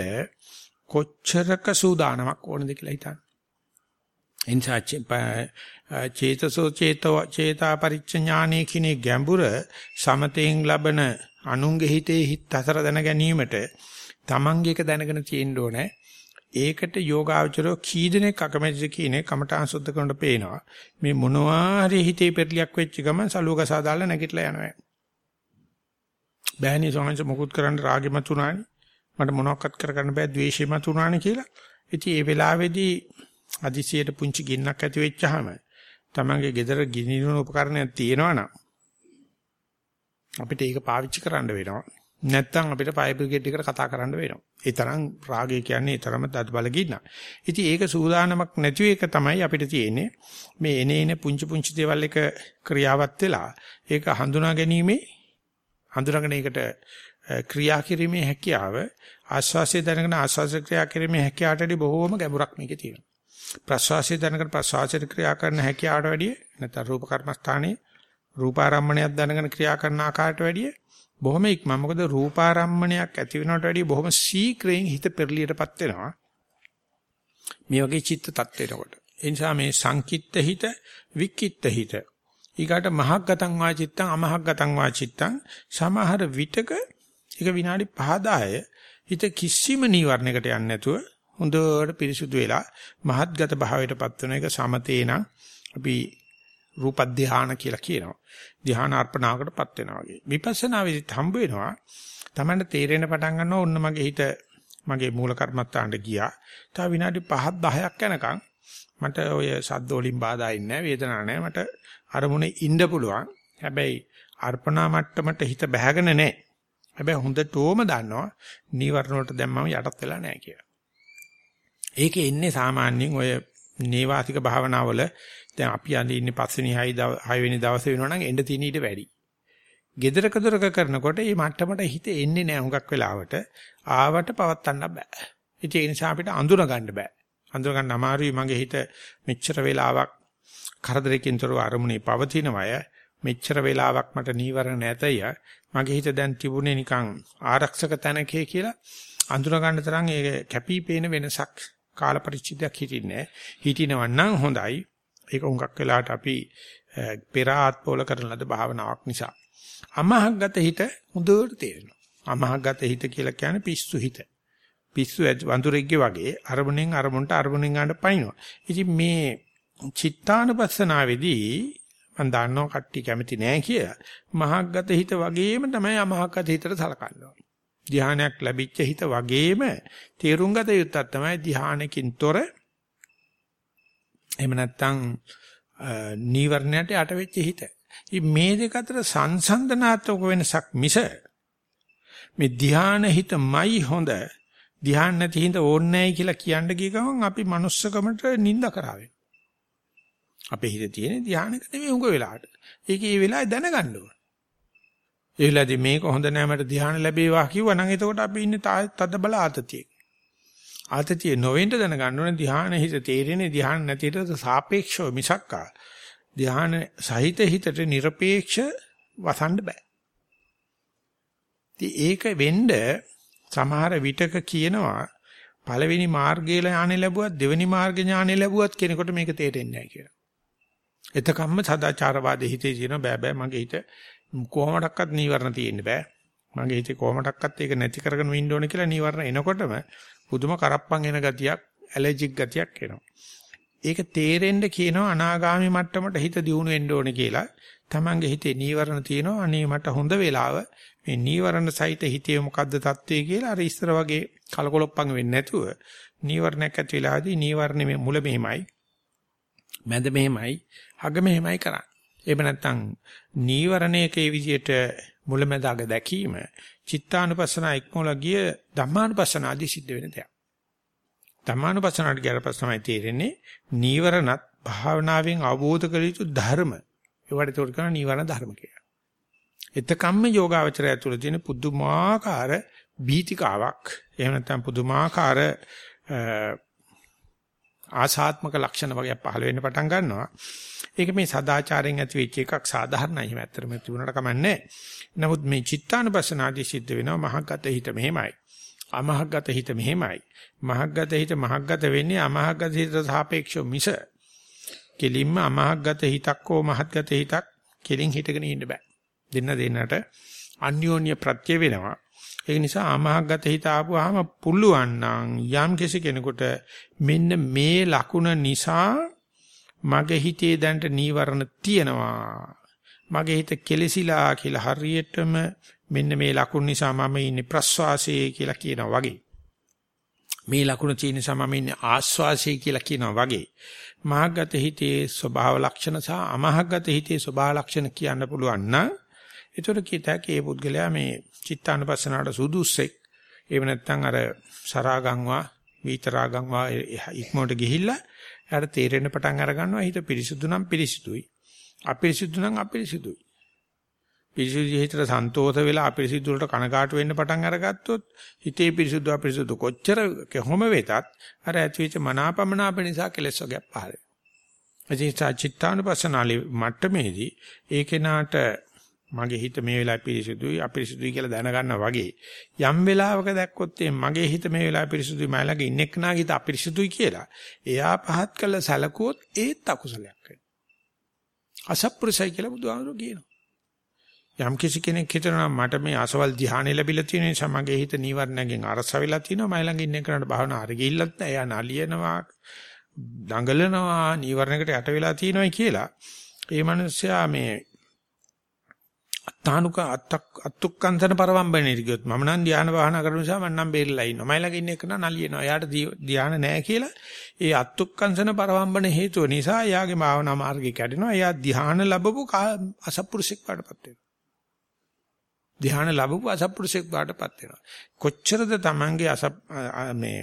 කොච්චරක සූදානමක් ඕනද කියලා හිතන්න. එනිසා චේතසෝ චේතෝ චේතා පරිච්ඡඥානයේ කිනේ ගැඹුර සමතෙන් ලබන අනුන්ගේ හිතේ හිත අතර දැන ගැනීමට තමන්ගේ එක දැනගෙන තියෙන්න ඕනේ. ඒකට යෝගාචරෝ කී දෙනෙක් අකමැතිද කියන කමඨාන් සුද්ධ කරනකොට පේනවා. මේ මොනවා හරි හිතේ පෙරලියක් වෙච්ච ගමන් සලුවකසා දාලා නැගිටලා යනවා. බෑණි සෝංශ මුකුත් කරන්න රාගෙමත් උනානේ. මට මොනවක්වත් කරගන්න බෑ ද්වේෂෙමත් උනානේ කියලා. ඉතින් ඒ වෙලාවේදී අදිසියට පුංචි ගින්නක් ඇති වෙච්චාම තමන්ගේ ගෙදර ගිනිනුන උපකරණයක් තියෙනවා නම් අපිට ඒක පාවිච්චි කරන්න වෙනවා. නැත්තම් අපිට ෆයර් බ්‍රිගේඩ් එකට කතා කරන්න වෙනවා. ඒ තරම් රාගය කියන්නේ ඒ තරම දත් බල ගින්න. ඉතින් ඒක සූදානමක් නැති එක තමයි අපිට තියෙන්නේ. මේ එනේන පුංචි පුංචි දේවල් එක ක්‍රියාවත් වෙලා ඒක හඳුනා ගැනීමේ හඳුනාගෙන ඒකට ක්‍රියා කිරීමේ හැකියාව ආස්වාසිය දැනගෙන ආස්වාස ක්‍රියා කිරීමේ හැකියාවටදී බොහෝම ගැඹුරක් මේකේ තියෙනවා. ප්‍රසවාසය දැනගෙන ප්‍රසවාසයට ක්‍රියා කරන හැකියාවට වැඩිය නැත්නම් රූප කර්මස්ථානයේ රූපාරම්මණයක් දැනගෙන ක්‍රියා කරන ආකාරයට වැඩිය බොහොම ඉක්ම මොකද රූපාරම්මණයක් ඇති වෙනවට වැඩිය බොහොම ශීක්‍රයෙන් හිත පෙරලියටපත් වෙනවා. මේ වගේ චිත්ත tattweනකොට. ඒ නිසා මේ සංකිට්ත හිත වික්කිට්ත හිත. ඊකට මහග්ගතං වාචිත්තං අමහග්ගතං වාචිත්තං සමහර විටක ඒක විනාඩි 5-10 හිත කිසිම නීවරණයකට යන්නේ නැතුව හොඳට පිරිසුදු වෙලා මහත්ගත භාවයටපත් වෙන එක සමතේන අපි රූප ධානය කියලා කියනවා. ධාන අර්පණාවකටපත් වෙනවා වගේ. විපස්සනා වෙදිත් හම්බ වෙනවා. Tamanට තේරෙන පටන් ගන්නවා ඔන්න මගේ හිත මගේ මූල කර්මත්තාන්ට ගියා. තව විනාඩි 5ක් 10ක් යනකම් මට ඔය සද්ද වලින් බාධා ඉන්නේ වේදනාවක් නැහැ. මට අරමුණේ ඉන්න පුළුවන්. හැබැයි අර්පණා මට්ටමට හිත බැහැගෙන නැහැ. හැබැයි හොඳටම දන්නවා නීවරණ වලට දැම්මම යටත් වෙලා නැහැ කියලා. ඒකේ ඉන්නේ සාමාන්‍යයෙන් ඔය නේවාසික භාවනාවල දැන් අපි අඳ ඉන්නේ පස්වෙනි 6 වෙනි දවසේ වෙනවනම් එන්න තියෙන ඊට වැඩි. gedara kaduraka කරනකොට මේ මට්ටමට හිත එන්නේ නැහැ හුඟක් වෙලාවට. ආවට පවත්තන්න බෑ. ඉතින් ඒ නිසා අපිට අඳුර ගන්න බෑ. අඳුර ගන්න අමාරුයි මගේ හිත මෙච්චර වෙලාවක් කරදරකින් තොරව අරමුණේ පවතිනවය. මෙච්චර වෙලාවක් මට නීවරණ නැතය. මගේ හිත දැන් තිබුණේ නිකන් ආරක්ෂක තැනකේ කියලා අඳුර ගන්න තරම් ඒ කැපිපේන වෙනසක් කාල පරිච්ඡේදයක් හිටින්නේ හිටිනවන්නම් හොඳයි. ඒක උඟක් වෙලාට අපි පෙර ආත්මවල කරන ලද භාවනාවක් නිසා. අමහග්ගත හිත හොඳට තේරෙනවා. අමහග්ගත හිත කියලා කියන්නේ පිස්සු හිත. පිස්සු වඳුරෙක්ගේ වගේ අරමුණෙන් අරමුණට අරමුණෙන් ගන්න පයින්නවා. ඉතින් මේ චිත්තානුපස්සනාවේදී මම දන්නවා කට්ටිය කැමති නෑ කියලා. මහග්ගත හිත වගේම තමයි අමහග්ගත හිතට සලකන්නේ. ධානයක් ලැබිච්ච හිත වගේම තේරුම් ගත යුත්තක් තමයි ධානයකින් තොර එහෙම නැත්නම් නීවරණයට යට වෙච්ච හිත. මේ දෙක අතර සංසන්දනාත්මක වෙනසක් මිස මේ ධාන හිතමයි හොඳ ධාන නැති හිත ඕනේ කියලා කියන්න ගිය ගමන් අපි manussකමට නිඳ කරාවේ. අපේ හිතේ තියෙන ධානයක නෙමෙයි උඟ වෙලාට. ඒක ඒ වෙලාවේ දැනගන්න ඕන. ඒ වෙලාවේදී මේක හොඳ නෑ මට ධානය ලැබේවා කිව්වනම් එතකොට අපි ඉන්නේ තද බල ආතතියේ. ආතතිය නොවෙන්න දැනගන්න ඕනේ ධානය හිත තේරෙන්නේ ධානය නැතිට සාපේක්ෂව මිසක්කා. ධානය සහිත හිතට নিরপেক্ষ වසන්න බෑ. ඒක වෙන්න සමහර විටක කියනවා පළවෙනි මාර්ගයේ ඥානෙ ලැබුවත් දෙවෙනි මාර්ග ඥානෙ ලැබුවත් කෙනෙකුට මේක තේරෙන්නේ නැහැ කියලා. එතකම්ම සදාචාරවාදී හිතේ තියෙන බෑ බෑ මගේ හිත කොහොමඩක්වත් නීවරණ තියෙන්න බෑ. මගේ හිතේ කොහොමඩක්වත් ඒක නැති කරගෙන ඉන්න ඕන කියලා නීවරණ එනකොටම පුදුම කරප්පන් එන ගතියක්, ඇලර්ජික් ගතියක් එනවා. ඒක තේරෙන්න කියනවා අනාගාමි මට්ටමට හිත දියුණු වෙන්න ඕනේ කියලා. Tamange හිතේ නීවරණ තියෙනවා. අනේ මට හොඳ වෙලාව මේ නීවරණ සහිත හිතේ මොකද්ද தත්ත්වය කියලා අර ඉස්සර වගේ කලකොලොප්පන් වෙන්නේ නැතුව නීවරණයක් ඇති වෙලාදී නීවරණේ මුල මෙහෙමයි. මැද මෙහෙමයි. අග මෙහෙමයි කරන්නේ. එහෙම නැත්නම් නීවරණයකේ විදියට මුලැමැදාග දැකීම චිත්තානුපස්සන ඉක්මවල ගිය ධම්මානුපස්සනාදී සිද්ධ වෙන දෙයක්. ධම්මානුපස්සනාට ගියාට පස්සේ තමයි තේරෙන්නේ නීවරණත් භාවනාවෙන් අවබෝධ කළ යුතු ධර්ම. ඒවට උඩ කරන නීවරණ ධර්ම කියලා. එතකම්ම යෝගාවචරය තුළ තියෙන පුදුමාකාර බීතිකාවක් එහෙම නැත්නම් පුදුමාකාර ආසාත්මක ලක්ෂණ වගේ පහළ වෙන්න පටන් ගන්නවා. ඒක මේ සදාචාරයෙන් ඇති වෙච්ච එකක් සාධාරණයි. එහෙම ඇත්තටම තිබුණාට කමන්නේ. නමුත් මේ චිත්තානුපස්සනාදී සිද්ධ වෙනවා මහගත හිත මෙහෙමයි. අමහගත හිත මෙහෙමයි. මහගත හිත මහගත වෙන්නේ අමහගත හිතට සාපේක්ෂව මිස කෙලින්ම අමහගත හිතක් හෝ මහත්ගත හිතක් කෙලින් හිටගෙන ඉන්න බෑ. දෙන්න දෙන්නට අන්‍යෝන්‍ය ප්‍රත්‍ය වෙනවා. ඒ නිසා අමහගත හිත ආපුවාම පුළුවන් නම් යම් කෙනෙකුට මෙන්න මේ ලකුණ නිසා මගේ හිතේ දැනට නීවරණ තියෙනවා. මගේ හිත කෙලසිලා කියලා හරියටම මෙන්න මේ ලකුණ නිසා මම ඉන්නේ ප්‍රස්වාසයේ කියලා කියනවා වගේ. මේ ලකුණ තියෙන නිසා මම ඉන්නේ ආස්වාසයේ කියලා කියනවා වගේ. මහගත හිතේ ස්වභාව ලක්ෂණ සහ අමහගත හිතේ ස්වභාව ලක්ෂණ කියන්න පුළුවන් නම් ඒතර කීතක ඒ පුද්ගලයා මේ චිත්තානුපස්සනාවට සුදුස්සෙක්. එහෙම නැත්නම් අර සරාගම්වා විතරාගම්වා ඉක්මනට ගිහිල්ලා එයාට තේරෙන්න පටන් අර ගන්නවා හිත පිරිසුදු නම් පිරිසුදුයි. අපිරිසුදු නම් අපිරිසුදුයි. පිරිසුදු හිතට සන්තෝෂ වෙලා අපිරිසුදු වලට කනකාටු වෙන්න පටන් අරගත්තොත් හිතේ පිරිසුදු අපිරිසුදු කොච්චර කොහොම වෙතත් අර ඇතිවෙච්ච මනාපමනාප නිසා කෙලස් වර්ගයක් පහළ වෙනවා. එදිසා චිත්තානුපස්සනාලි මට්ටමේදී ඒ කෙනාට මගේ හිත මේ වෙලාවේ පිරිසුදුයි අපිරිසුදුයි කියලා දැනගන්නා වගේ යම් වෙලාවක දැක්කොත් මගේ හිත මේ වෙලාවේ පිරිසුදුයි මම ළඟ ඉන්න එක්කනාගේ හිත අපිරිසුදුයි කියලා එයා පහත් කළ සැලකුවොත් ඒත් අකුසලයක් වෙනවා. අසප්පුරුසයි කියලා බුදුහාමුදුරුවෝ කියනවා. යම් කිසි කෙනෙක් හිතනවා මට මේ අසවල් ධ්‍යානෙ ලැබිලා තියෙන නිසා මගේ හිත නීවරණයෙන් අරස වෙලා තිනවා මයි ළඟ ඉන්න එක්කනට භාවනා හරි ගිහිල්ලත් නැහැ. එයා නලියනවා දඟලනවා නීවරණයකට යට වෙලා තියෙනවායි කියලා. ඒ මනුස්සයා මේ අත්තානුක අත්තක් අත්තුක්කන්තන පරවම්බනේ කියොත් මම නම් ධානය වහන කරන නිසා මම නම් බේරලා ඉන්නවා. මයි ළඟ ඉන්න එක නලියනවා. එයාට ධානය නැහැ කියලා ඒ අත්තුක්කන්තන පරවම්බන හේතුව නිසා එයාගේ භාවනා මාර්ගය කැඩෙනවා. එයා ධානය ලැබපු අසප්පුරුෂෙක් වඩපත් වෙනවා. ධානය ලැබපු අසප්පුරුෂෙක් වඩපත් වෙනවා. කොච්චරද Tamange අසප් මේ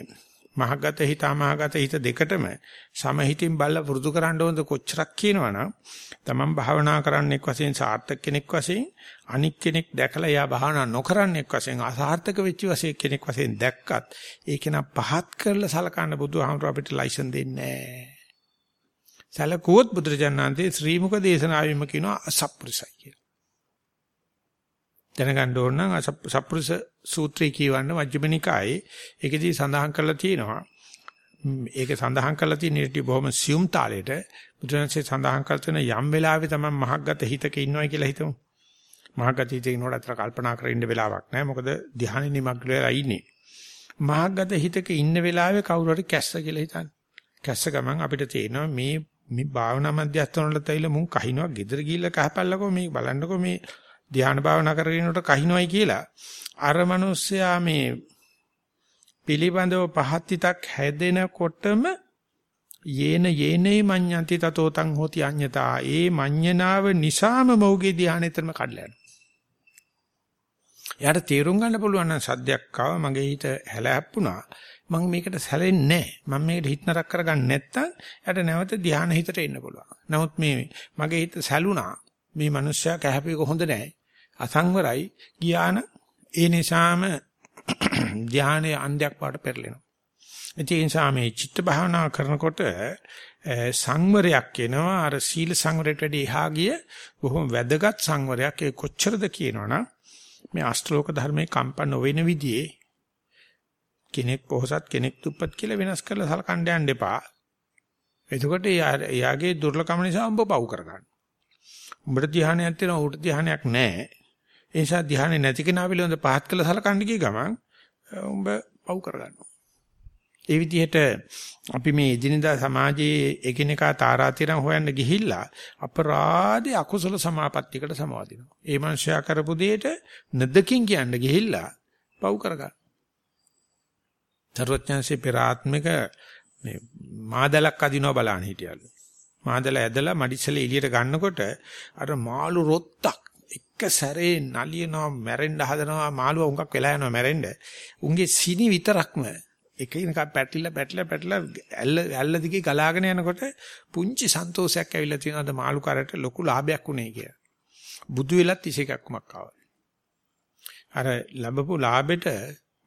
මහගත හිත අමහගත හිත දෙකටම සමහිතින් බල්ල පුරුදු කරන්න ඕනද කොච්චරක් කියනවනම් තමන් භාවනා කරන්නෙක් වශයෙන් සාර්ථක කෙනෙක් වශයෙන් අනික් කෙනෙක් දැකලා එයා භාවනා නොකරන්නෙක් වශයෙන් අසාර්ථක වෙච්ච වශයෙන් කෙනෙක් වශයෙන් දැක්කත් ඒක නා පහත් කරලා සලකන්න බුදුහාමුදුර අපිට ලයිසන් දෙන්නේ නැහැ. සලකුවොත් බුදුරජාණන්තේ ශ්‍රී මුක දේශනාවෙම කියනවා අසප්පුරුසයි කියලා. දැනගන්න ඕන නම් සප්පුරුෂ සූත්‍රය කියවන්න මජ්ක්‍ධිමනිකායේ ඒකෙදී සඳහන් කරලා තියෙනවා. ඒක සඳහන් කරලා තියෙන ඉරිටි බොහොම සියුම් තාලෙට බුදුරජාණන්සේ සඳහන් කර තියෙන යම් වෙලාවෙ තමයි මහග්ගත හිතක ඉන්නවයි කියලා හිතමු. මහග්ගත හිතේ ඉන්නකොට අතර කල්පනා කර ඉන්න වෙලාවක් නැහැ. මොකද ධ්‍යානෙ නිමග්න වෙලා ඉන්නේ. මහග්ගත හිතක ඉන්න වෙලාවේ කවුරු හරි කැස්ස කියලා හිතන්නේ. කැස්ස ගමන් අපිට තේරෙනවා මේ මේ භාවනා මධ්‍යස්ථාන වල තයිල මුන් කහිනවා gedara ගිහිල්ලා කහපල්ලකෝ මේ බලන්නකෝ මේ ධ්‍යාන භාවනා කරගෙනට කහිනවයි කියලා අර මිනිස්සයා මේ පිළිබඳව පහත්ිතක් හැදෙනකොටම යේන යේනේ මඤ්ඤන්ති තතෝතං හෝති අඤ්ඤතා ඒ මඤ්ඤනාව නිසාම මොහුගේ ධ්‍යානෙතරම කඩලා යනවා. එයාට තේරුම් ගන්න පුළුවන් නම් සද්දයක් ආව මගේ හිත හැලහැප්පුණා. මම මේකට සැලෙන්නේ නැහැ. මම මේකට හිත නරක කරගන්න නැත්තම් එයාට නැවත ධ්‍යාන හිතට එන්න පුළුවන්. නමුත් මේ මගේ හිත සැලුණා. මේ මිනිස්සයා කැහැපෙක හොඳ නැහැ. අසංවරයි ගියාන ඒ නිසාම ධානයේ අන්ධයක් පාට පෙරලෙනවා. ඒ නිසා මේ චිත්ත භාවනා කරනකොට සංවරයක් එනවා අර සීල සංවරයට වැඩි එහා ගිය බොහොම වැදගත් සංවරයක් ඒ කොච්චරද කියනවනම් මේ අෂ්ටලෝක ධර්මයේ කම්පන නොවන විදිහේ කෙනෙක් පොහසත් කෙනෙක් දුප්පත් කියලා වෙනස් කරලා සලකන්න යන්න එපා. එතකොට එයාගේ දුර්ලභකම නිසා උඹ පව් කරගන්න. උඹට ධ්‍යානයක් තියෙනවා උට ධ්‍යානයක් නැහැ. ඒ නිසා ධ්‍යානෙ නැති කෙනා පිළිබඳ පහත් කළ සලකන්න ගිය ගමන් උඹ පව් කරගන්නවා. ඒ විදිහට අපි මේ එදිනදා සමාජයේ එකිනෙකා තාරාතිරම් හොයන්න ගිහිල්ලා අපරාධේ අකුසල සමාපත්තියකට සමවදිනවා. ඒ මනුෂයා කරපු දෙයට නදකින් කියන්න ගිහිල්ලා පව් කරගන්න. තරොත්ඥාන්සේ පෙරාත්මික මේ මාදලක් අදිනවා බලන්න හිටියලු. මාදල ඇදලා මඩිසලේ එළියට ගන්නකොට අර මාළු රොත්තක් එක සැරේ නලියනවා මැරෙන්න හදනවා මාළුවා උඟක් වෙලා යනවා මැරෙන්න. උන්ගේ සිනි විතරක්ම එක එකක් පැටලිලා පැටලිලා පැටලිලා ඇල්ල ඇල්ල දිගේ ගලාගෙන යනකොට පුංචි සන්තෝෂයක් ඇවිල්ලා තියෙනවාද මාළු කරට ලොකු ලාභයක් උනේ කියලා. බුදු වෙලත් ඉසේකක්මක් ආවා. අර ලැබපු ලාභෙට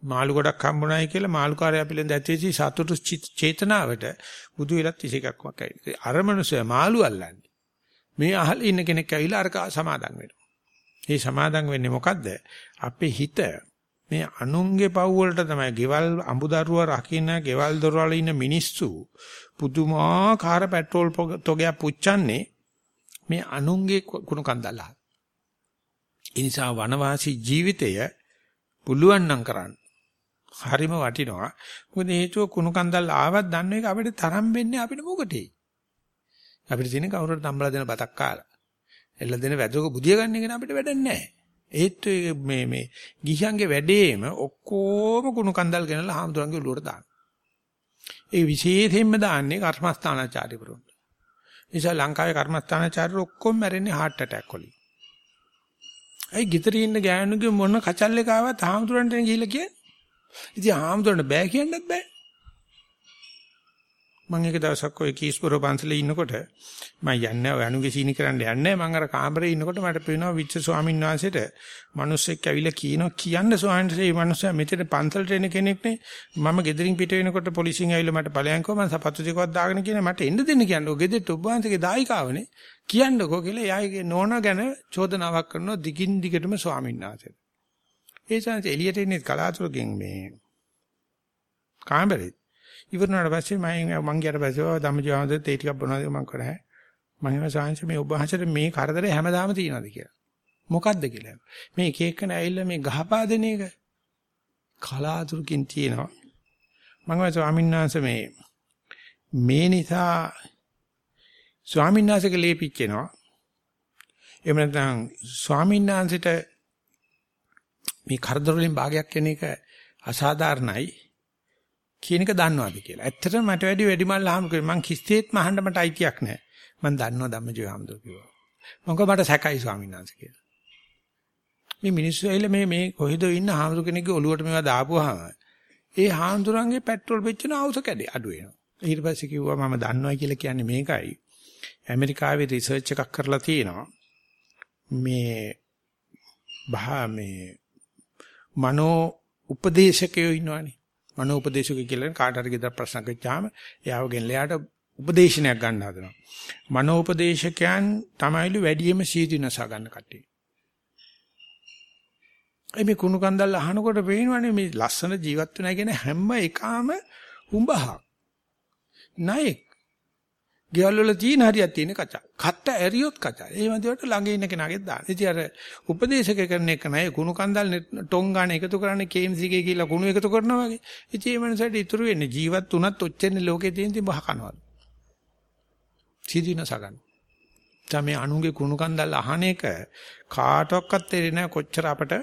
මාළු ගොඩක් හම්බුනායි කියලා මාළු කාර්යය පිළිබඳ ඇතිවෙච්ච සතුටු චේතනාවට බුදු වෙලත් ඉසේකක්මක් ඇවිල්ලා. අර මනුස්සයා මාළු අල්ලන්නේ. මේ අහල ඉන්න කෙනෙක් ඇවිල්ලා අර සමාදම් වෙනවා. ඒ සමාදම් වෙන්නේ මොකද්ද? අපේ හිත මේ අනුන්ගේ පව් වලට තමයි ගෙවල් අඹදරුව රකින්න ගෙවල් දොරවල් ඉන්න මිනිස්සු පුදුමාකාර පෙට්‍රෝල් තොගයක් පුච්චන්නේ මේ අනුන්ගේ කුණු කන්දල්ලා. ඒ නිසා වනවාසී ජීවිතය පුළුවන් නම් කරන්න. හරිම වටිනවා. මොකද හේතුව කුණු කන්දල් ආවත් දන්න එක අපිට තරම් වෙන්නේ අපිට මොකටේ. අපිට තියෙන කවුරුහට තම්බලා දෙන බතක් කාලා. එල්ල දෙන වැදක බුදිය ගන්න එක අපිට වැඩක් නැහැ. ඒත් මේ මේ ගිහියන්ගේ වැඩේම ඔක්කොම කුණු කන්දල් ගෙනලා හාමුදුරන්ගේ ඔළුවට දාන. ඒ විශේෂයෙන්ම දාන්නේ කර්මස්ථානාචාර්යවරුන්ට. නිසා ලංකාවේ කර්මස්ථානාචාර්යවරු ඔක්කොම මැරෙන්නේ heart attack වලින්. ඒ ගිතර ඉන්න ගෑනුගේ මොන කචල් එක ආවත් හාමුදුරන්ට ගිහිල්ලා කියන්නේ. ඉතින් හාමුදුරන්ට බෑ කියන්නත් බෑ. මම එක දවසක් ඔය කීස්පුර පන්සලේ ඉන්නකොට මම යන්නේ ඔය අනුගේ සීනි කරන්න යන්නේ මම අර කාමරේ ඉන්නකොට මට පේනවා විච්ච ස්වාමීන් වහන්සේට මිනිස්සෙක් ඇවිල්ලා කියනවා කියන්න ස්වාමීන් වහන්සේ මේ මිනිස්සයා මෙතන පන්සලට එන කෙනෙක් නේ. මම ගෙදරින් පිට වෙනකොට පොලිසියෙන් ඇවිල්ලා මට ඵලයන් කිව්වා මම සපත්තු ටිකක් දාගෙන කියන මට එන්න දෙන්න කියන්නේ. ඔය ගෙදරට ඔබ වහන්සේගේ දායකාවනේ කියන්නකෝ කියලා එයාගේ නෝනා ගැන චෝදනාවක් කරනවා දිගින් දිගටම ස්වාමීන් වහන්සේට. ඒ සංස එළියට එන්නේ කලාතුරකින් මේ කාමරේ. ඉවරනාට පස්සේ මම මං ගියට පස්සේ ධම්මජීවන්ත තේ ටිකක් බොනවාද මං කරා. මම හිම සාංශ මේ ඔබ වහන්සේට මේ කරදරේ හැමදාම තියෙනවද කියලා. මොකද්ද කියලා. මේ එක එකන ඇවිල්ලා මේ ගහපා දෙන එක කලාතුරකින් තියෙනවා. මම ස්වාමීන් වහන්සේ මේ මේ නිසා ස්වාමීන් වහන්සේගේ ලේපිච්චෙනවා. එහෙම නැත්නම් ස්වාමීන් වහන්සේට මේ කරදර වලින් භාගයක් වෙන එක අසාධාරණයි. කියන එක දන්නවද කියලා. ඇත්තටම මට වැඩි වැඩිමල් අහම කිව්වා මං කිස්තේත් මහන්න මට අයිතියක් නැහැ. මං දන්නවා ධම්මජීව හම්දෝ කිව්වා. මං කව මට සැකයි ස්වාමීන් වහන්සේ කියලා. මේ මිනිස්සු ඇවිල්ලා මේ මේ කොහෙද ඉන්න හාමුදුර කෙනෙක්ගේ ඔළුවට මේවා දාපුවාම ඒ හාමුදුරන්ගේ පෙට්‍රල් පෙච්චන අවුස කැඩේ අඩු වෙනවා. ඊට පස්සේ කිව්වා මම දන්නවා කියලා කියන්නේ මේකයි. ඇමරිකාවේ රිසර්ච් එකක් කරලා තියෙනවා. මේ බහා මේ මනෝ උපදේශකයෝ ඉන්නවනේ. මනෝ උපදේශකයෝ කියලා කාට හරි ගෙදර ප්‍රශ්න කරච්චාම එයාව ගෙනලයාට උපදේශනයක් ගන්න හදනවා. මනෝ උපදේශකයන් තමයිලු වැඩියෙන්ම සීදීනස ගන්න කට්ටිය. ඒ මේ කුණු කන්දල් අහනකොට පේනවනේ මේ ලස්සන ජීවත් වෙනා කියන හැම එකම උඹහක්. ණයෙක්. ගෙවල් වල තියෙන හරියක් තියෙන කචා. කට්ට ඇරියොත් කචා. ඒ වන්දියට ළඟ ඉන්න කෙනාගෙත් දාන්න. ඉතින් අර උපදේශක කරන එක නෑ කුණු කන්දල් ටොං ගන්න එකතු කරන්නේ කේම්සිගේ කියලා කුණු එකතු කරනවා වගේ. ඉතින් මේ මනසට ඉතුරු වෙන්නේ ජීවත් උනත් ඔච්චරනේ ලෝකේ තියෙන තිබහ කනවලු. සිදින සගන්. තමයි අනුගේ කුණු කන්දල් අහන එක කාටවත් තේරෙන්නේ කොච්චර අපට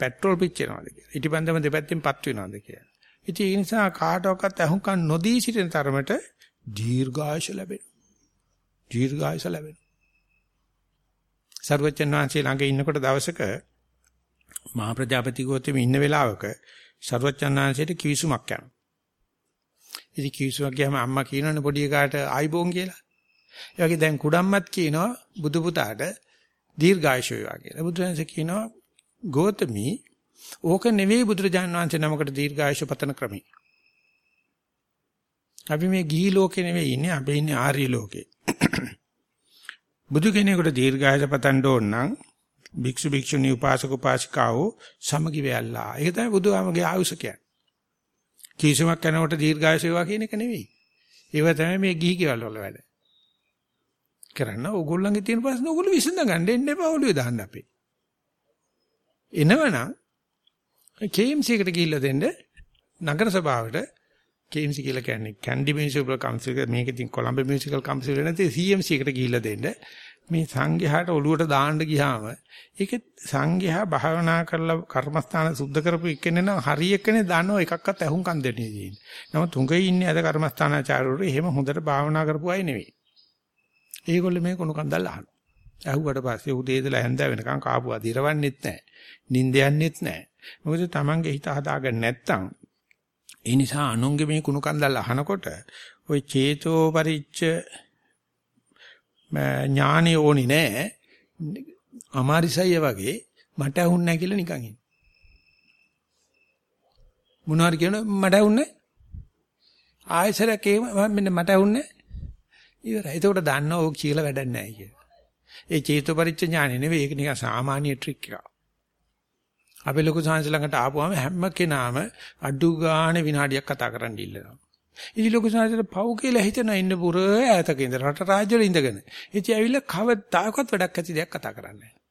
පෙට්‍රල් පිච්චෙනවද කියලා. ඉටිපන්දම දෙපැත්තෙන් පත් වෙනවද කියලා. ඉතින් ඒ නිසා කාටවත් අහුම්කන් නොදී සිටින තරමට දීර්ඝායස ලැබෙනවා. දීර්ඝායස ලැබෙනවා. සර්වචන් වහන්සේ ළඟ ඉන්නකොට දවසක මහා ප්‍රජාපති ගෝතමේ ඉන්න වෙලාවක සර්වචන් වහන්සේට කිවිසුමක් යනවා. ඉතින් කිවිසුමක් ගියාම අම්මා කියනවනේ පොඩි එකාට ආයිබෝන් කියලා. ඒ වගේ දැන් කුඩම්මත් කියනවා බුදු පුතාට දීර්ඝායස වේවා කියලා. බුදුරජාණන්සේ කියනවා ගෝතමී ඕක නෙවෙයි බුදුරජාණන් වහන්සේ නමකට දීර්ඝායස පතන ක්‍රමය. අපි මේ ගිහි ලෝකේ නෙවෙයි ඉන්නේ අපි ඉන්නේ ආර්ය ලෝකේ. බුදු කෙනෙකුට දීර්ඝායස පතන්න ඕන නම් භික්ෂු භික්ෂුණී උපාසක උපාසිකාවෝ සමගි වෙයල්ලා. ඒක තමයි බුදුහාමගේ ආයුෂ කියන්නේ. කිසිමක් කරනකොට දීර්ඝායස වේවා කියන එක නෙවෙයි. ඒව තමයි මේ ගිහි කෙවල් වල වැඩ. කරන්න ඕගොල්ලන්ගේ තියෙන ප්‍රශ්න ඕගොල්ලෝ විසඳ ගන්න දෙන්න එපා ඔළුවේ දාන්න අපේ. එනවනම් KMC එකට ගිහිල්ලා දෙන්න නගර සභාවට KMC කියලා කියන්නේ Candy Municipal Council එක මේක ඉතින් කොළඹ Municipal Council එක නැති CMC එකට ගිහිල්ලා දෙන්න මේ සංඝයාට ඔළුවට දාන්න ගියාම ඒක සංඝයා භාවනා කරලා කර්මස්ථාන සුද්ධ කරපු එකනේ නම් හරි එකනේ දන්නව එකක්වත් ඇහුම්කන් දෙන්නේ තියෙන්නේ. නමුත් උඟේ ඉන්නේ අද කර්මස්ථානාචාර්යවරු එහෙම හොඳට භාවනා කරපු අය නෙවෙයි. ඒගොල්ලෝ මේ කුණු කන්දල් අහනවා. ඇහුවට පස්සේ උදේ ඉඳලා හැන්ද වෙනකන් කාපුවා දිරවන්නෙත් නැහැ. නිින්ද යන්නෙත් නැහැ. මොකද Tamange හිත හදාගන්න නැත්තම් ඒ නිසා අනුන්ගේ මේ කුණු කන්දල් අහනකොට ওই චේතෝ පරිච්ඡ ඥානෙ ඕනි නෑ. අමාරිසය වගේ මට ඇහුන්නේ නැහැ කියලා නිකන් ඉන්න. මොනවාරි කියන මට ඇහුන්නේ ආයෙසරක් මෙන්න මට ඇහුන්නේ ඉවරයි. එතකොට දන්නව ඕක කියලා වැඩක් නැහැ කියලා. ඒ චේතෝ පරිච්ඡ ඥානෙ නෙවෙයි ඒක නිකන් සාමාන්‍ය ට්‍රික් එකක්. අපි ලොකු සංහස ළඟට ආපුවාම හැම කෙනාම අඩු ගානේ විනාඩියක් කතා කරන්න ඉල්ලනවා. ඉතින් ලොකු සංහසට පව් කියලා හිතන ඉන්න පුර ඈතක ඉඳ රට රාජ්‍ය වල ඉඳගෙන. ඉතින් ඇවිල්ලා කවදාකවත් වැඩක් ඇති දෙයක් කතා කරන්නේ නැහැ.